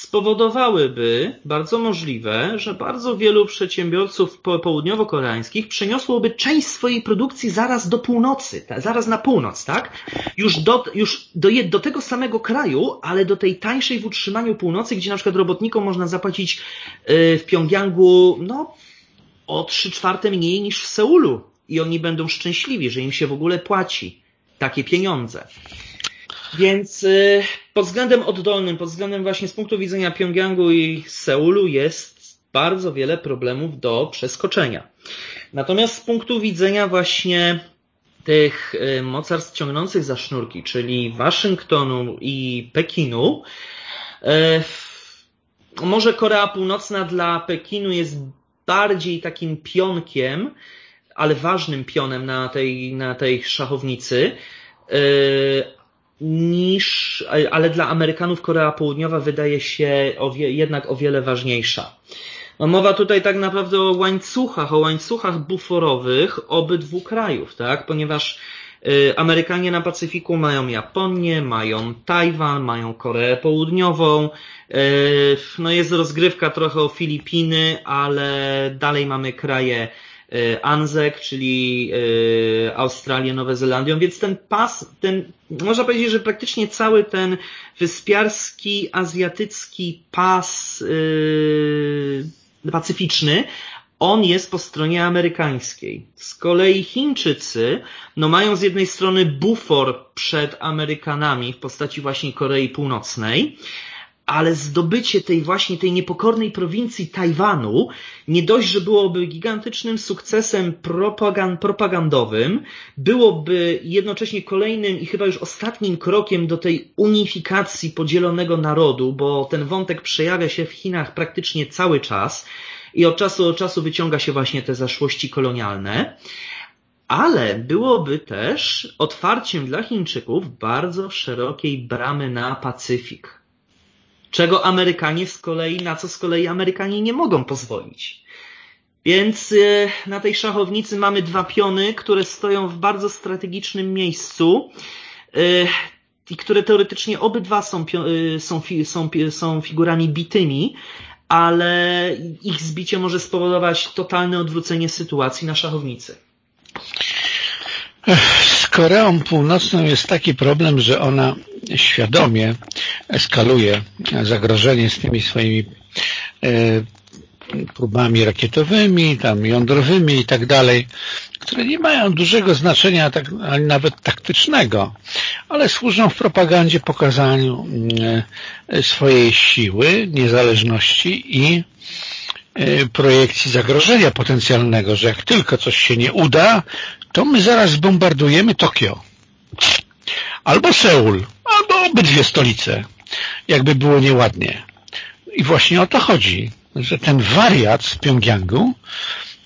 spowodowałyby, bardzo możliwe, że bardzo wielu przedsiębiorców południowo-koreańskich przeniosłoby część swojej produkcji zaraz do północy, zaraz na północ, tak? Już do, już do, do tego samego kraju, ale do tej tańszej w utrzymaniu północy, gdzie na przykład robotnikom można zapłacić y, w Pjongjangu, no, o trzy czwarte mniej niż w Seulu. I oni będą szczęśliwi, że im się w ogóle płaci takie pieniądze. Więc y, pod względem oddolnym, pod względem właśnie z punktu widzenia Pjongjangu i Seulu jest bardzo wiele problemów do przeskoczenia. Natomiast z punktu widzenia właśnie tych y, mocarstw ciągnących za sznurki, czyli Waszyngtonu i Pekinu, y, może Korea Północna dla Pekinu jest bardziej takim pionkiem, ale ważnym pionem na tej, na tej szachownicy, niż, ale dla Amerykanów Korea Południowa wydaje się o wie, jednak o wiele ważniejsza. No mowa tutaj tak naprawdę o łańcuchach, o łańcuchach buforowych obydwu krajów, tak? Ponieważ y, Amerykanie na Pacyfiku mają Japonię, mają Tajwan, mają Koreę Południową, y, no jest rozgrywka trochę o Filipiny, ale dalej mamy kraje ANZEK, czyli e, Australię, Nową Zelandią, więc ten pas, ten, można powiedzieć, że praktycznie cały ten wyspiarski, azjatycki pas yy, pacyficzny, on jest po stronie amerykańskiej. Z kolei Chińczycy, no mają z jednej strony bufor przed Amerykanami w postaci właśnie Korei Północnej, ale zdobycie tej właśnie tej niepokornej prowincji Tajwanu nie dość, że byłoby gigantycznym sukcesem propagand, propagandowym, byłoby jednocześnie kolejnym i chyba już ostatnim krokiem do tej unifikacji podzielonego narodu, bo ten wątek przejawia się w Chinach praktycznie cały czas i od czasu do czasu wyciąga się właśnie te zaszłości kolonialne. Ale byłoby też otwarciem dla Chińczyków bardzo szerokiej bramy na Pacyfik czego Amerykanie z kolei, na co z kolei Amerykanie nie mogą pozwolić. Więc e, na tej szachownicy mamy dwa piony, które stoją w bardzo strategicznym miejscu e, i które teoretycznie obydwa są, e, są, są, są figurami bitymi, ale ich zbicie może spowodować totalne odwrócenie sytuacji na szachownicy. Koreą Północną jest taki problem, że ona świadomie eskaluje zagrożenie z tymi swoimi e, próbami rakietowymi, tam jądrowymi i tak dalej, które nie mają dużego znaczenia, tak, nawet taktycznego, ale służą w propagandzie pokazaniu e, swojej siły, niezależności i e, projekcji zagrożenia potencjalnego, że jak tylko coś się nie uda, to my zaraz bombardujemy Tokio. Albo Seul, obydwie stolice, jakby było nieładnie. I właśnie o to chodzi, że ten wariat z Pjongjangu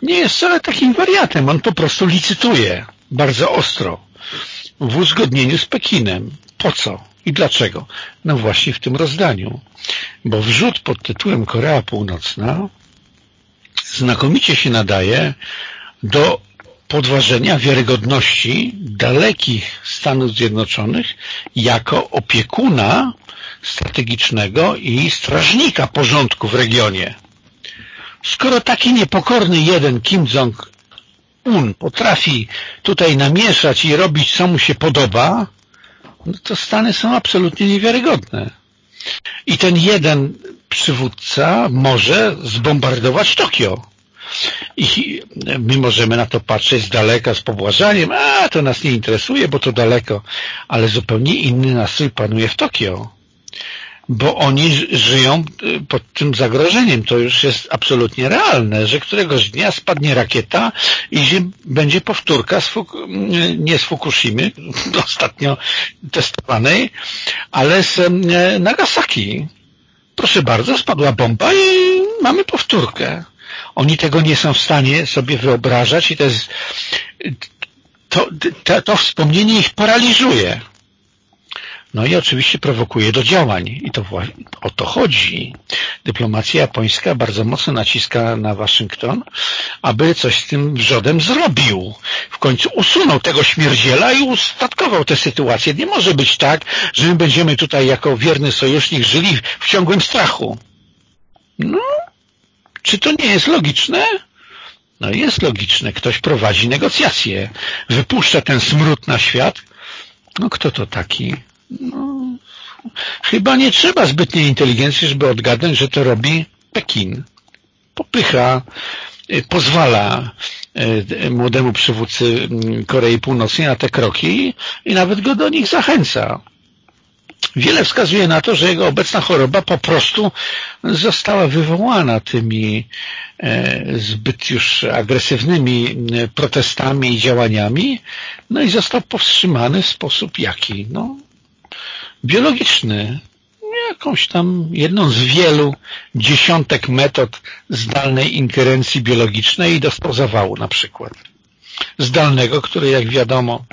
nie jest wcale takim wariatem. On po prostu licytuje bardzo ostro w uzgodnieniu z Pekinem. Po co i dlaczego? No właśnie w tym rozdaniu. Bo wrzut pod tytułem Korea Północna znakomicie się nadaje do podważenia wiarygodności dalekich Stanów Zjednoczonych jako opiekuna strategicznego i strażnika porządku w regionie. Skoro taki niepokorny jeden Kim Jong-un potrafi tutaj namieszać i robić, co mu się podoba, no to Stany są absolutnie niewiarygodne. I ten jeden przywódca może zbombardować Tokio. I my możemy na to patrzeć z daleka, z pobłażaniem, a to nas nie interesuje, bo to daleko, ale zupełnie inny nastrój panuje w Tokio bo oni żyją y, pod tym zagrożeniem. To już jest absolutnie realne, że któregoś dnia spadnie rakieta i będzie powtórka z nie z Fukushimy, [LAUGHS] ostatnio testowanej, ale z Nagasaki. Proszę bardzo, spadła bomba i mamy powtórkę. Oni tego nie są w stanie sobie wyobrażać i to jest to, to, to wspomnienie ich paraliżuje. No i oczywiście prowokuje do działań i to o to chodzi. Dyplomacja japońska bardzo mocno naciska na Waszyngton, aby coś z tym wrzodem zrobił. W końcu usunął tego śmierdziela i ustatkował tę sytuację. Nie może być tak, że my będziemy tutaj jako wierny sojusznik żyli w ciągłym strachu. No, czy to nie jest logiczne? No jest logiczne. Ktoś prowadzi negocjacje. Wypuszcza ten smród na świat. No kto to taki? No, chyba nie trzeba zbytniej inteligencji, żeby odgadnąć, że to robi Pekin. Popycha, y, pozwala y, młodemu przywódcy mm, Korei Północnej na te kroki i nawet go do nich zachęca. Wiele wskazuje na to, że jego obecna choroba po prostu została wywołana tymi e, zbyt już agresywnymi protestami i działaniami, no i został powstrzymany w sposób jaki? No, biologiczny, jakąś tam jedną z wielu dziesiątek metod zdalnej ingerencji biologicznej i dostał zawału na przykład. Zdalnego, który jak wiadomo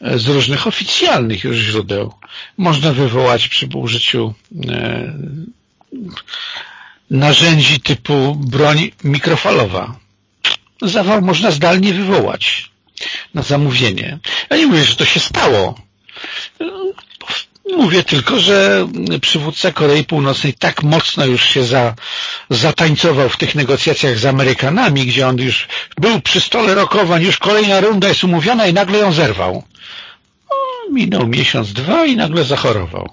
z różnych oficjalnych już źródeł można wywołać przy użyciu e, narzędzi typu broń mikrofalowa. Zawał można zdalnie wywołać na zamówienie. Ja nie mówię, że to się stało. Mówię tylko, że przywódca Korei Północnej tak mocno już się za, zatańcował w tych negocjacjach z Amerykanami, gdzie on już był przy stole rokowań, już kolejna runda jest umówiona i nagle ją zerwał. O, minął miesiąc, dwa i nagle zachorował.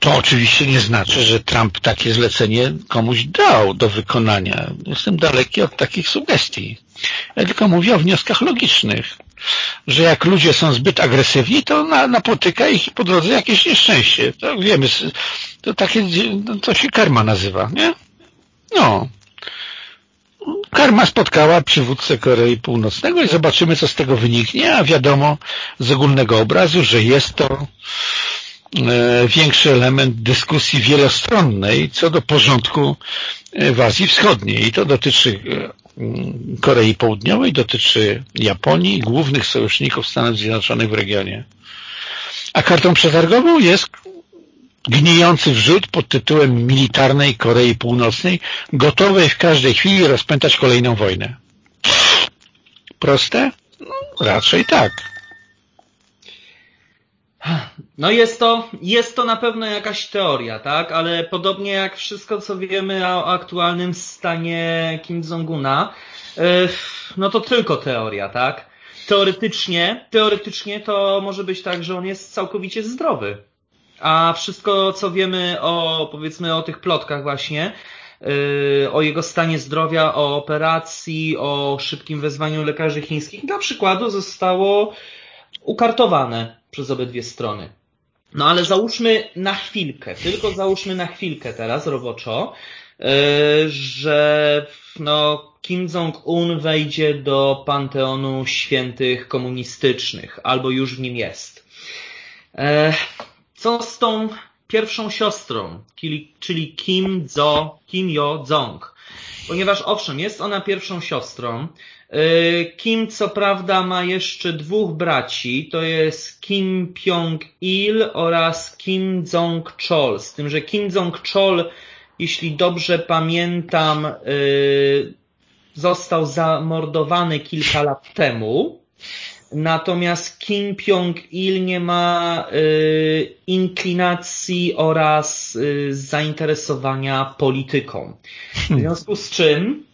To oczywiście nie znaczy, że Trump takie zlecenie komuś dał do wykonania. Jestem daleki od takich sugestii. Ja tylko mówię o wnioskach logicznych że jak ludzie są zbyt agresywni, to na, napotyka ich po drodze jakieś nieszczęście. To wiemy, to takie, to się karma nazywa, nie? No. Karma spotkała przywódcę Korei Północnego i zobaczymy, co z tego wyniknie, a wiadomo z ogólnego obrazu, że jest to e, większy element dyskusji wielostronnej co do porządku w Azji Wschodniej i to dotyczy e, Korei Południowej, dotyczy Japonii i głównych sojuszników Stanów Zjednoczonych w regionie. A kartą przetargową jest gnijący wrzut pod tytułem militarnej Korei Północnej, gotowej w każdej chwili rozpętać kolejną wojnę. Proste? No, raczej tak. No jest to, jest to na pewno jakaś teoria, tak? Ale podobnie jak wszystko, co wiemy o aktualnym stanie Kim Jong-una, e, no to tylko teoria, tak? Teoretycznie, teoretycznie to może być tak, że on jest całkowicie zdrowy. A wszystko, co wiemy o, powiedzmy, o tych plotkach właśnie, o jego stanie zdrowia, o operacji, o szybkim wezwaniu lekarzy chińskich, dla przykładu zostało ukartowane przez obydwie strony. No ale załóżmy na chwilkę, tylko załóżmy na chwilkę teraz roboczo, że no, Kim Jong-un wejdzie do panteonu świętych komunistycznych, albo już w nim jest. Co z tą pierwszą siostrą, czyli Kim, Jo, Kim Yo Jong? Ponieważ owszem, jest ona pierwszą siostrą. Kim co prawda ma jeszcze dwóch braci, to jest Kim Pjong-il oraz Kim Jong-chol, z tym, że Kim Jong-chol, jeśli dobrze pamiętam, został zamordowany kilka lat temu. Natomiast Kim Pjong-il nie ma y, inklinacji oraz y, zainteresowania polityką. W związku z czym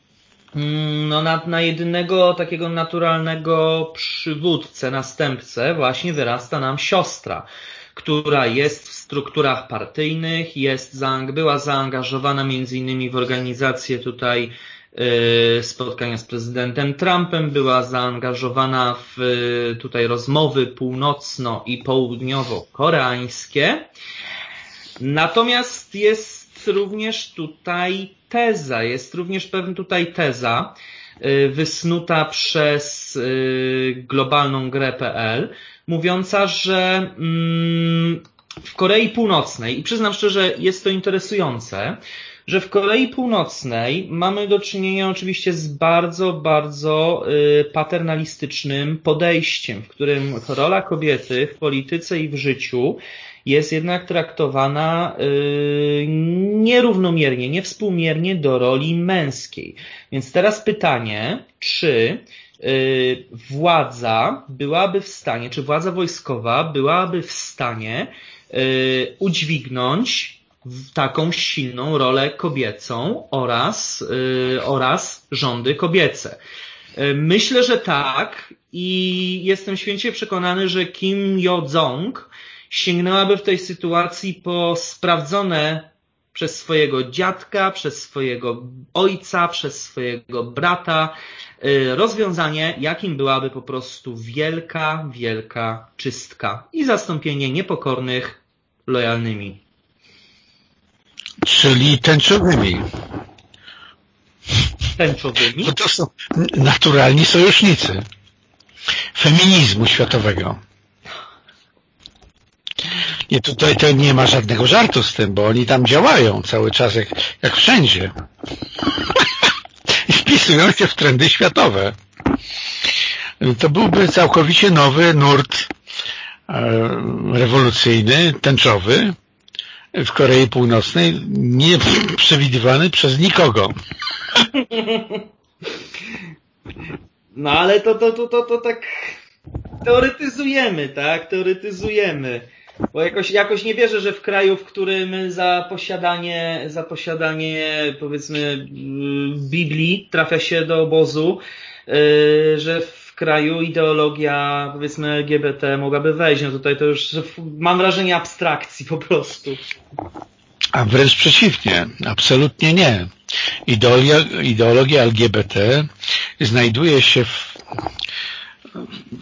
mm, no, na, na jedynego takiego naturalnego przywódcę, następcę właśnie wyrasta nam siostra, która jest w strukturach partyjnych, jest, była zaangażowana między innymi w organizację tutaj spotkania z prezydentem Trumpem, była zaangażowana w y, tutaj rozmowy północno i południowo-koreańskie. Natomiast jest również tutaj teza, jest również pewna tutaj teza y, wysnuta przez globalną grę.pl, mówiąca, że mm, w Korei Północnej, i przyznam szczerze, jest to interesujące, że w Korei Północnej mamy do czynienia oczywiście z bardzo, bardzo y, paternalistycznym podejściem, w którym rola kobiety w polityce i w życiu jest jednak traktowana y, nierównomiernie, niewspółmiernie do roli męskiej. Więc teraz pytanie, czy y, władza byłaby w stanie, czy władza wojskowa byłaby w stanie udźwignąć taką silną rolę kobiecą oraz, yy, oraz rządy kobiece. Yy, myślę, że tak i jestem święcie przekonany, że Kim Yo-jong sięgnęłaby w tej sytuacji po sprawdzone przez swojego dziadka, przez swojego ojca, przez swojego brata yy, rozwiązanie, jakim byłaby po prostu wielka, wielka czystka i zastąpienie niepokornych lojalnymi Czyli tęczowymi. Tęczowymi? Bo to są naturalni sojusznicy feminizmu światowego. Nie, tutaj to nie ma żadnego żartu z tym, bo oni tam działają cały czas jak, jak wszędzie. I wpisują się w trendy światowe. To byłby całkowicie nowy nurt e, rewolucyjny, tęczowy, w Korei Północnej nie przewidywany przez nikogo. [LAUGHS] No ale to, to, to, to, to tak teoretyzujemy, tak? Teoretyzujemy. Bo jakoś, jakoś nie wierzę, że w kraju, w którym za posiadanie, za posiadanie powiedzmy Biblii trafia się do obozu, yy, że w kraju ideologia, powiedzmy, LGBT mogłaby wejść. No tutaj to już mam wrażenie abstrakcji po prostu. A wręcz przeciwnie, absolutnie nie. Ideologia, ideologia LGBT znajduje się w,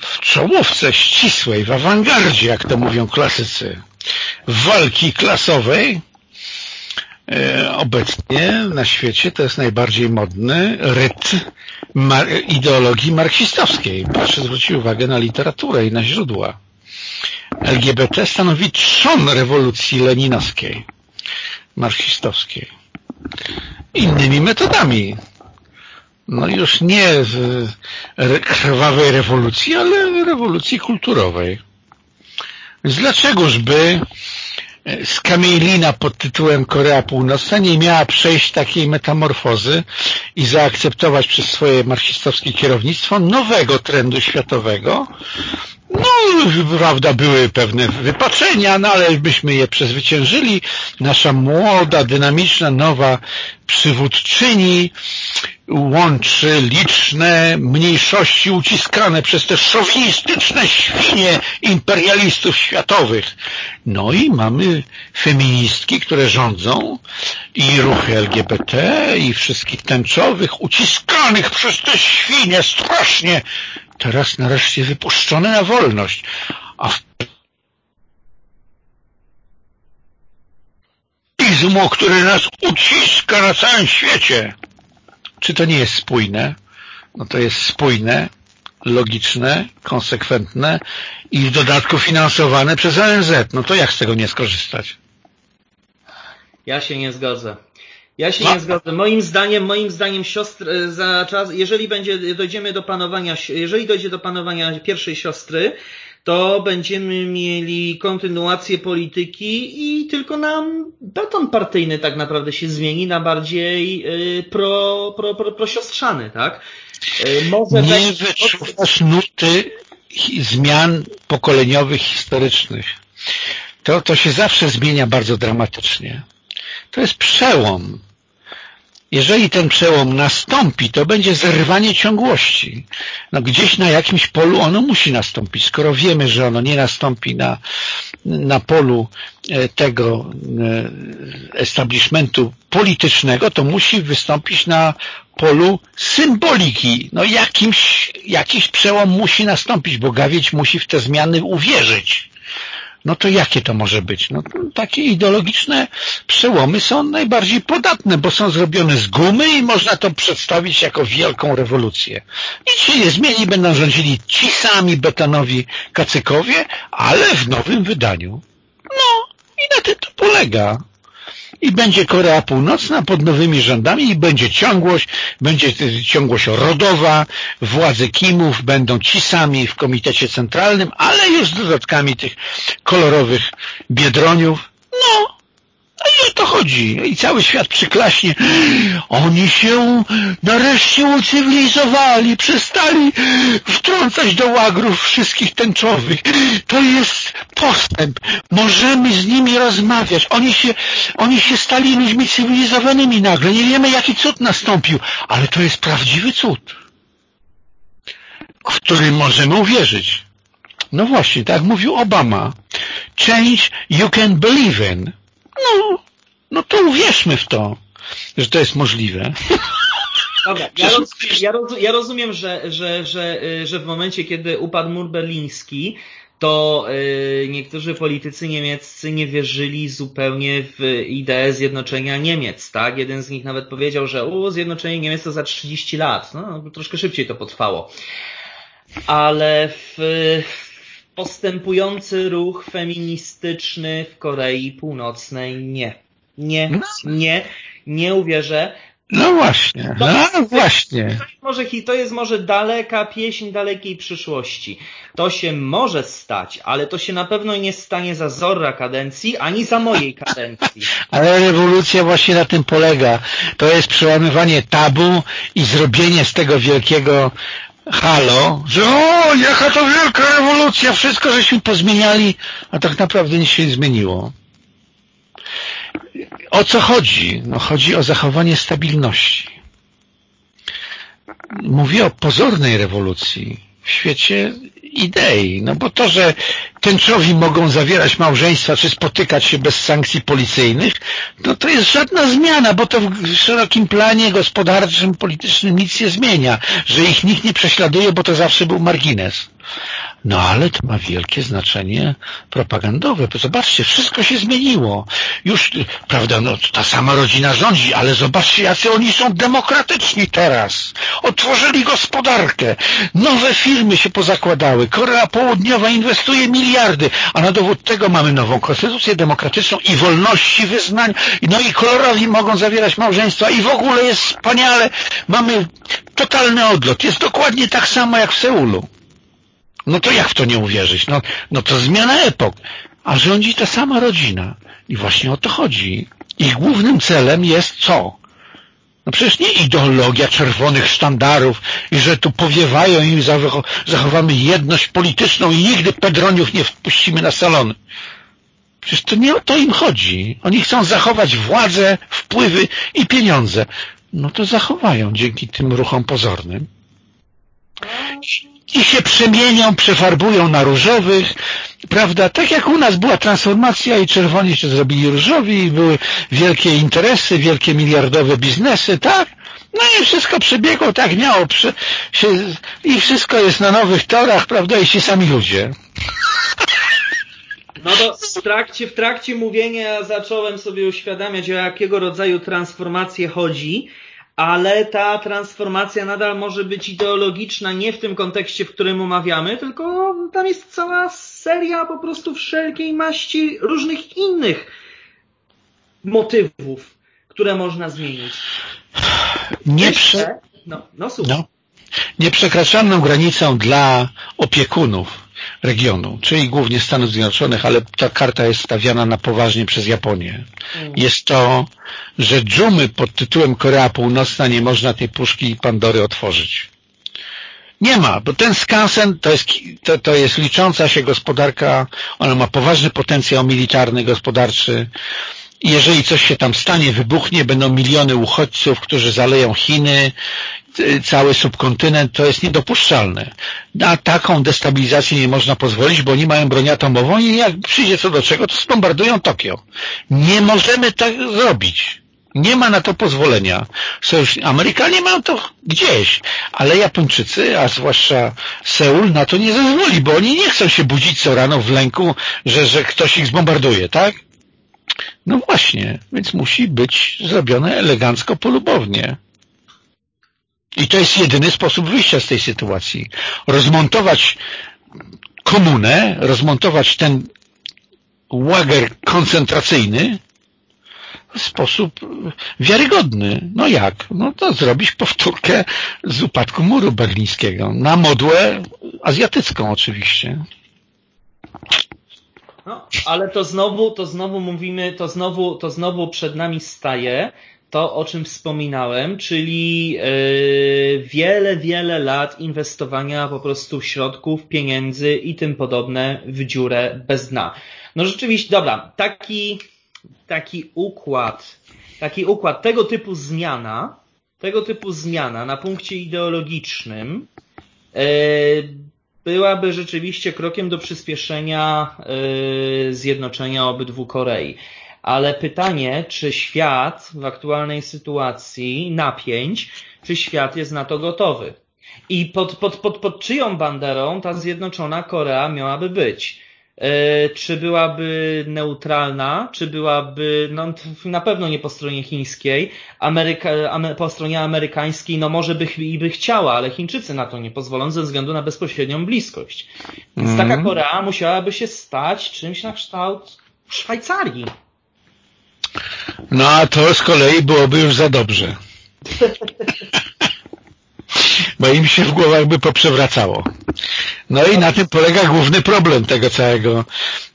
w czołówce ścisłej, w awangardzie, jak to mówią klasycy, walki klasowej. E, obecnie na świecie to jest najbardziej modny ryt mar ideologii marksistowskiej. Proszę zwrócić uwagę na literaturę i na źródła. LGBT stanowi trzon rewolucji leninowskiej, marksistowskiej. Innymi metodami. No już nie krwawej rewolucji, ale rewolucji kulturowej. Więc dlaczegoż by skamielina pod tytułem Korea Północna nie miała przejść takiej metamorfozy i zaakceptować przez swoje marksistowskie kierownictwo nowego trendu światowego. No, prawda, były pewne wypaczenia, no ale byśmy je przezwyciężyli. Nasza młoda, dynamiczna, nowa przywódczyni łączy liczne mniejszości uciskane przez te szowinistyczne świnie imperialistów światowych. No i mamy feministki, które rządzą i ruchy LGBT, i wszystkich tęczowych, uciskanych przez te świnie strasznie, teraz nareszcie wypuszczone na wolność. A w izmu, który nas uciska na całym świecie. Czy to nie jest spójne? No to jest spójne, logiczne, konsekwentne i w dodatku finansowane przez ONZ. No to jak z tego nie skorzystać? Ja się nie zgodzę. Ja się nie zgodzę. Moim zdaniem, moim zdaniem siostry, e, za czas, jeżeli będzie, dojdziemy do panowania, jeżeli dojdzie do panowania pierwszej siostry, to będziemy mieli kontynuację polityki i tylko nam beton partyjny tak naprawdę się zmieni na bardziej e, pro, pro, pro, prosiostrzany, tak? E, może nie wyczuwasz nuty zmian pokoleniowych, historycznych. To, to się zawsze zmienia bardzo dramatycznie. To jest przełom. Jeżeli ten przełom nastąpi, to będzie zerwanie ciągłości. No gdzieś na jakimś polu ono musi nastąpić. Skoro wiemy, że ono nie nastąpi na, na polu e, tego e, establishmentu politycznego, to musi wystąpić na polu symboliki. No jakimś, jakiś przełom musi nastąpić, bo Gawieć musi w te zmiany uwierzyć no to jakie to może być? No, takie ideologiczne przełomy są najbardziej podatne, bo są zrobione z gumy i można to przedstawić jako wielką rewolucję. Nic się nie zmieni, będą rządzili ci sami betonowi kacykowie, ale w nowym wydaniu. No i na tym to polega i będzie Korea Północna pod nowymi rządami i będzie ciągłość, będzie ciągłość rodowa, władze Kimów będą ci sami w Komitecie Centralnym, ale już z dodatkami tych kolorowych biedroniów. No, to chodzi. I cały świat przyklaśnie. Oni się nareszcie ucywilizowali, przestali wtrącać do łagrów wszystkich tęczowych. To jest postęp. Możemy z nimi rozmawiać. Oni się, oni się stali ludźmi cywilizowanymi nagle. Nie wiemy, jaki cud nastąpił, ale to jest prawdziwy cud, w który możemy uwierzyć. No właśnie, tak mówił Obama. Change you can believe in. No, no to uwierzmy w to, że to jest możliwe. Dobra, ja rozumiem, ja rozumiem, ja rozumiem że, że, że, y, że w momencie, kiedy upadł mur berliński, to y, niektórzy politycy niemieccy nie wierzyli zupełnie w ideę zjednoczenia Niemiec, tak? Jeden z nich nawet powiedział, że u, zjednoczenie Niemiec to za 30 lat. No, troszkę szybciej to potrwało. Ale w, postępujący ruch feministyczny w Korei Północnej nie. Nie, no. nie, nie uwierzę. No właśnie, no, no właśnie. To jest, może, to jest może daleka pieśń dalekiej przyszłości. To się może stać, ale to się na pewno nie stanie za Zorra kadencji, ani za mojej kadencji. [LAUGHS] Ale rewolucja właśnie na tym polega. To jest przełamywanie tabu i zrobienie z tego wielkiego halo, że o, jaka to wielka rewolucja, wszystko żeśmy pozmieniali, a tak naprawdę nic się nie zmieniło. O co chodzi? No chodzi o zachowanie stabilności. Mówię o pozornej rewolucji w świecie idei. No bo to, że tęczowi mogą zawierać małżeństwa czy spotykać się bez sankcji policyjnych, no to jest żadna zmiana, bo to w szerokim planie gospodarczym, politycznym nic nie zmienia, że ich nikt nie prześladuje, bo to zawsze był margines. No ale to ma wielkie znaczenie propagandowe. Zobaczcie, wszystko się zmieniło. Już, prawda, no ta sama rodzina rządzi, ale zobaczcie, jacy oni są demokratyczni teraz. Otworzyli gospodarkę. Nowe firmy się pozakładały. Korea Południowa inwestuje miliardy, a na dowód tego mamy nową konstytucję demokratyczną i wolności wyznań. No i kolorowi mogą zawierać małżeństwa i w ogóle jest wspaniale. Mamy totalny odlot. Jest dokładnie tak samo jak w Seulu. No to jak w to nie uwierzyć? No, no to zmiana epok. A rządzi ta sama rodzina. I właśnie o to chodzi. Ich głównym celem jest co? No przecież nie ideologia czerwonych sztandarów i że tu powiewają i zachowamy jedność polityczną i nigdy pedroniów nie wpuścimy na salony. Przecież to nie o to im chodzi. Oni chcą zachować władzę, wpływy i pieniądze. No to zachowają dzięki tym ruchom pozornym i się przemienią, przefarbują na różowych prawda, tak jak u nas była transformacja i czerwoni się zrobili różowi i były wielkie interesy, wielkie miliardowe biznesy, tak? No i wszystko przebiegło tak miało się, i wszystko jest na nowych torach, prawda, i ci sami ludzie. No to w trakcie, w trakcie mówienia zacząłem sobie uświadamiać, o jakiego rodzaju transformację chodzi, ale ta transformacja nadal może być ideologiczna nie w tym kontekście, w którym omawiamy, tylko tam jest cała seria po prostu wszelkiej maści różnych innych motywów, które można zmienić. Nie prze... no, no, no. Nieprzekraczalną granicą dla opiekunów regionu, czyli głównie Stanów Zjednoczonych, ale ta karta jest stawiana na poważnie przez Japonię. Mm. Jest to, że dżumy pod tytułem Korea Północna nie można tej puszki Pandory otworzyć. Nie ma, bo ten skansen to jest, to, to jest licząca się gospodarka, ona ma poważny potencjał militarny, gospodarczy. Jeżeli coś się tam stanie, wybuchnie, będą miliony uchodźców, którzy zaleją Chiny cały subkontynent, to jest niedopuszczalne. Na taką destabilizację nie można pozwolić, bo oni mają broń atomową i jak przyjdzie co do czego, to zbombardują Tokio. Nie możemy tak zrobić. Nie ma na to pozwolenia. Sojusz... Amerykanie mają to gdzieś, ale Japończycy, a zwłaszcza Seul, na to nie zezwoli, bo oni nie chcą się budzić co rano w lęku, że, że ktoś ich zbombarduje, tak? No właśnie, więc musi być zrobione elegancko, polubownie. I to jest jedyny sposób wyjścia z tej sytuacji. Rozmontować komunę, rozmontować ten łager koncentracyjny w sposób wiarygodny. No jak? No to zrobić powtórkę z upadku muru berlińskiego. Na modłę azjatycką oczywiście. No, ale to znowu, to znowu mówimy, to znowu, to znowu przed nami staje to, o czym wspominałem, czyli e, wiele, wiele lat inwestowania po prostu środków, pieniędzy i tym podobne w dziurę bez dna. No rzeczywiście, dobra, taki, taki układ, taki układ, tego typu zmiana, tego typu zmiana na punkcie ideologicznym e, byłaby rzeczywiście krokiem do przyspieszenia e, zjednoczenia obydwu Korei ale pytanie, czy świat w aktualnej sytuacji napięć, czy świat jest na to gotowy? I pod, pod, pod, pod czyją banderą ta zjednoczona Korea miałaby być? Yy, czy byłaby neutralna, czy byłaby, no na pewno nie po stronie chińskiej, Ameryka, po stronie amerykańskiej, no może by i by chciała, ale Chińczycy na to nie pozwolą ze względu na bezpośrednią bliskość. Więc mm. taka Korea musiałaby się stać czymś na kształt Szwajcarii. No a to z kolei byłoby już za dobrze. Bo im się w głowach by poprzewracało. No i na tym polega główny problem tego całego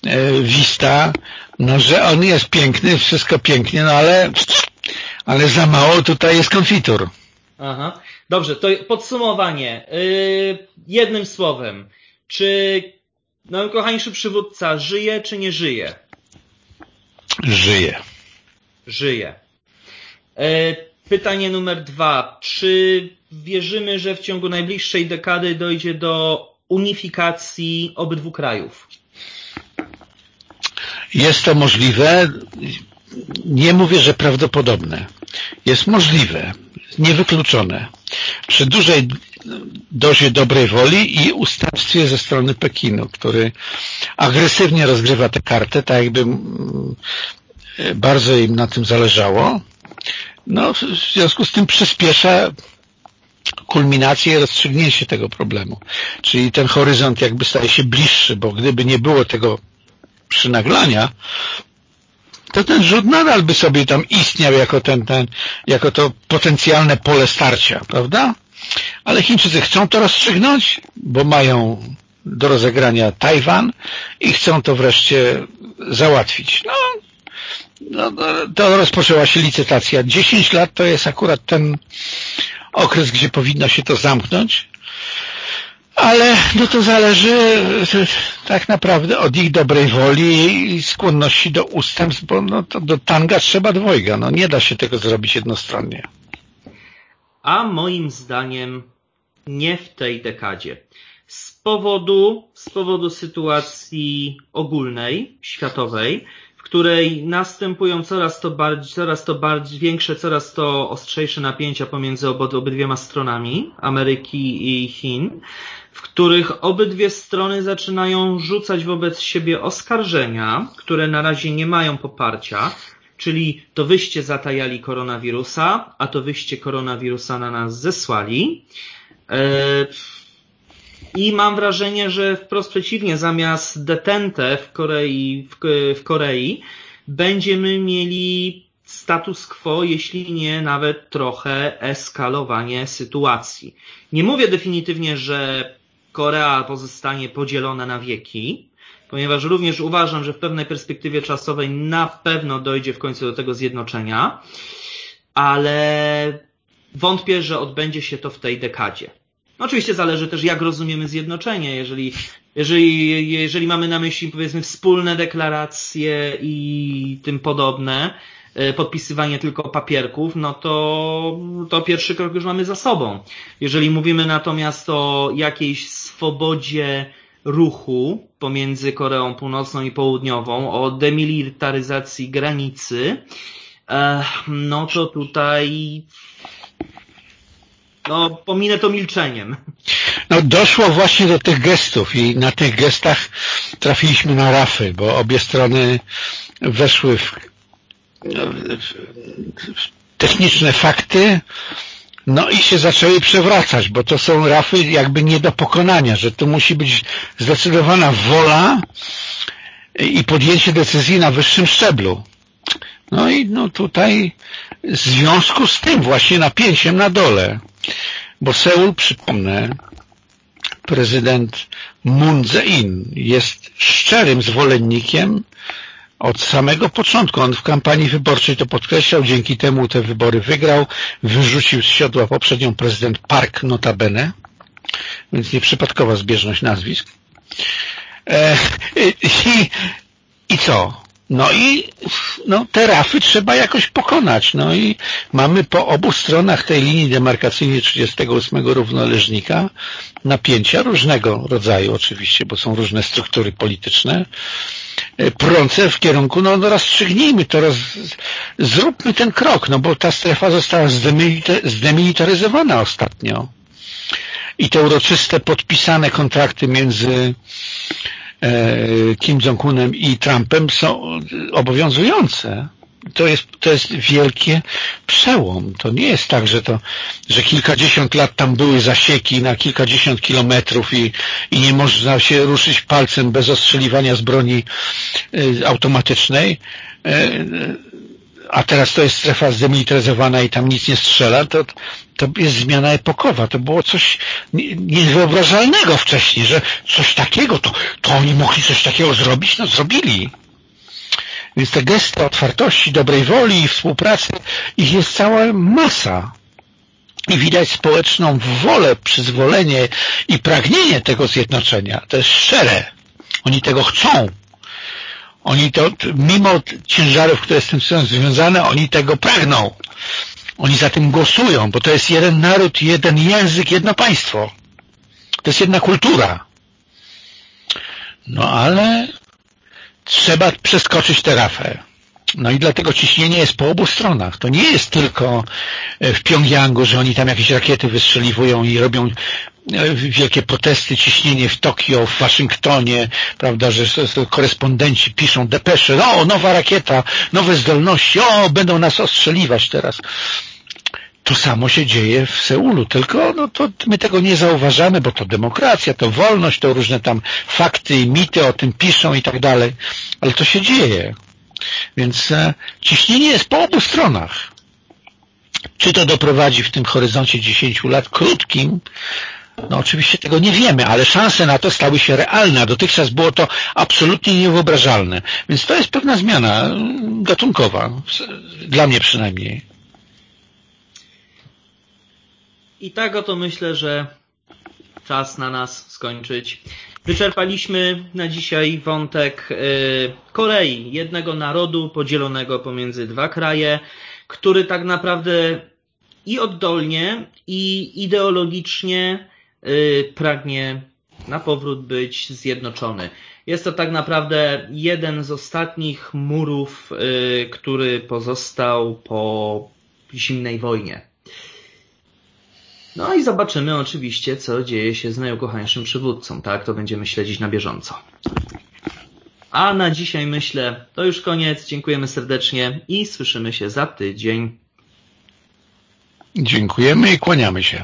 e, Vista, no że on jest piękny, wszystko pięknie, no ale, ale za mało tutaj jest konfitur. Aha. Dobrze, to podsumowanie. Yy, jednym słowem. Czy najukochańszy przywódca żyje, czy nie żyje? Żyje żyje. E, pytanie numer dwa. Czy wierzymy, że w ciągu najbliższej dekady dojdzie do unifikacji obydwu krajów? Jest to możliwe. Nie mówię, że prawdopodobne. Jest możliwe, niewykluczone. Przy dużej dozie dobrej woli i ustawstwie ze strony Pekinu, który agresywnie rozgrywa tę kartę, tak jakby bardzo im na tym zależało. No, w związku z tym przyspiesza kulminację i rozstrzygnięcie tego problemu. Czyli ten horyzont jakby staje się bliższy, bo gdyby nie było tego przynaglania, to ten rzut nadal by sobie tam istniał jako, ten, ten, jako to potencjalne pole starcia, prawda? Ale Chińczycy chcą to rozstrzygnąć, bo mają do rozegrania Tajwan i chcą to wreszcie załatwić. No, no, no, to rozpoczęła się licytacja. 10 lat to jest akurat ten okres, gdzie powinno się to zamknąć, ale no to zależy tak naprawdę od ich dobrej woli i skłonności do ustępstw, bo no to do tanga trzeba dwojga. No nie da się tego zrobić jednostronnie. A moim zdaniem nie w tej dekadzie. Z powodu, z powodu sytuacji ogólnej, światowej, której następują coraz to bardziej, coraz to bardziej większe, coraz to ostrzejsze napięcia pomiędzy obydwiema stronami, Ameryki i Chin, w których obydwie strony zaczynają rzucać wobec siebie oskarżenia, które na razie nie mają poparcia, czyli to wyście zatajali koronawirusa, a to wyście koronawirusa na nas zesłali. E, I mam wrażenie, że wprost przeciwnie, zamiast detente w Korei, w, w Korei będziemy mieli status quo, jeśli nie nawet trochę eskalowanie sytuacji. Nie mówię definitywnie, że Korea pozostanie podzielona na wieki, ponieważ również uważam, że w pewnej perspektywie czasowej na pewno dojdzie w końcu do tego zjednoczenia, ale wątpię, że odbędzie się to w tej dekadzie. Oczywiście zależy też, jak rozumiemy zjednoczenie. Jeżeli, jeżeli, jeżeli mamy na myśli, powiedzmy, wspólne deklaracje i tym podobne, e, podpisywanie tylko papierków, no to, to pierwszy krok już mamy za sobą. Jeżeli mówimy natomiast o jakiejś swobodzie ruchu pomiędzy Koreą Północną i Południową, o demilitaryzacji granicy, e, no to tutaj no, pominę to milczeniem. No, doszło właśnie do tych gestów i na tych gestach trafiliśmy na rafy, bo obie strony weszły w, w techniczne fakty, no i się zaczęły przewracać, bo to są rafy jakby nie do pokonania, że tu musi być zdecydowana wola i podjęcie decyzji na wyższym szczeblu. No i no tutaj w związku z tym właśnie napięciem na dole, bo Seul, przypomnę, prezydent Moon Jae-in jest szczerym zwolennikiem od samego początku. On w kampanii wyborczej to podkreślał, dzięki temu te wybory wygrał, wyrzucił z siodła poprzednią prezydent Park notabene, więc nieprzypadkowa zbieżność nazwisk. E, i, I co? No i no, te rafy trzeba jakoś pokonać. No i mamy po obu stronach tej linii demarkacyjnej 38 równoleżnika napięcia różnego rodzaju oczywiście, bo są różne struktury polityczne, e, prące w kierunku, no, no rozstrzygnijmy to, roz, zróbmy ten krok, no bo ta strefa została zdemilitaryzowana ostatnio. I te uroczyste podpisane kontrakty między Kim Jong-unem i Trumpem są obowiązujące. To jest, to jest wielkie przełom. To nie jest tak, że to, że kilkadziesiąt lat tam były zasieki na kilkadziesiąt kilometrów i, i nie można się ruszyć palcem bez ostrzeliwania z broni e, automatycznej e, a teraz to jest strefa zdemilitaryzowana i tam nic nie strzela, to, to jest zmiana epokowa. To było coś niewyobrażalnego wcześniej, że coś takiego, to, to oni mogli coś takiego zrobić? No zrobili. Więc te gesty otwartości, dobrej woli i współpracy, ich jest cała masa. I widać społeczną wolę, przyzwolenie i pragnienie tego zjednoczenia. To jest szczere. Oni tego chcą. Oni to, mimo ciężarów, które z tym są związane, oni tego pragną. Oni za tym głosują, bo to jest jeden naród, jeden język, jedno państwo. To jest jedna kultura. No ale trzeba przeskoczyć tę rafę. No i dlatego ciśnienie jest po obu stronach. To nie jest tylko w Pjongjangu, że oni tam jakieś rakiety wystrzeliwują i robią wielkie protesty, ciśnienie w Tokio, w Waszyngtonie, prawda, że korespondenci piszą depesze, o, nowa rakieta, nowe zdolności, o, będą nas ostrzeliwać teraz. To samo się dzieje w Seulu, tylko no, to my tego nie zauważamy, bo to demokracja, to wolność, to różne tam fakty i mity o tym piszą i tak dalej, ale to się dzieje. Więc e, ciśnienie jest po obu stronach. Czy to doprowadzi w tym horyzoncie 10 lat krótkim? No oczywiście tego nie wiemy, ale szanse na to stały się realne, a dotychczas było to absolutnie niewyobrażalne. Więc to jest pewna zmiana gatunkowa, dla mnie przynajmniej. I tak oto myślę, że czas na nas skończyć. Wyczerpaliśmy na dzisiaj wątek y, Korei, jednego narodu podzielonego pomiędzy dwa kraje, który tak naprawdę i oddolnie, i ideologicznie pragnie na powrót być zjednoczony. Jest to tak naprawdę jeden z ostatnich murów, yy, który pozostał po zimnej wojnie. No i zobaczymy oczywiście, co dzieje się z najukochańszym przywódcą, tak? To będziemy śledzić na bieżąco. A na dzisiaj myślę, to już koniec. Dziękujemy serdecznie i słyszymy się za tydzień. Dziękujemy i kłaniamy się.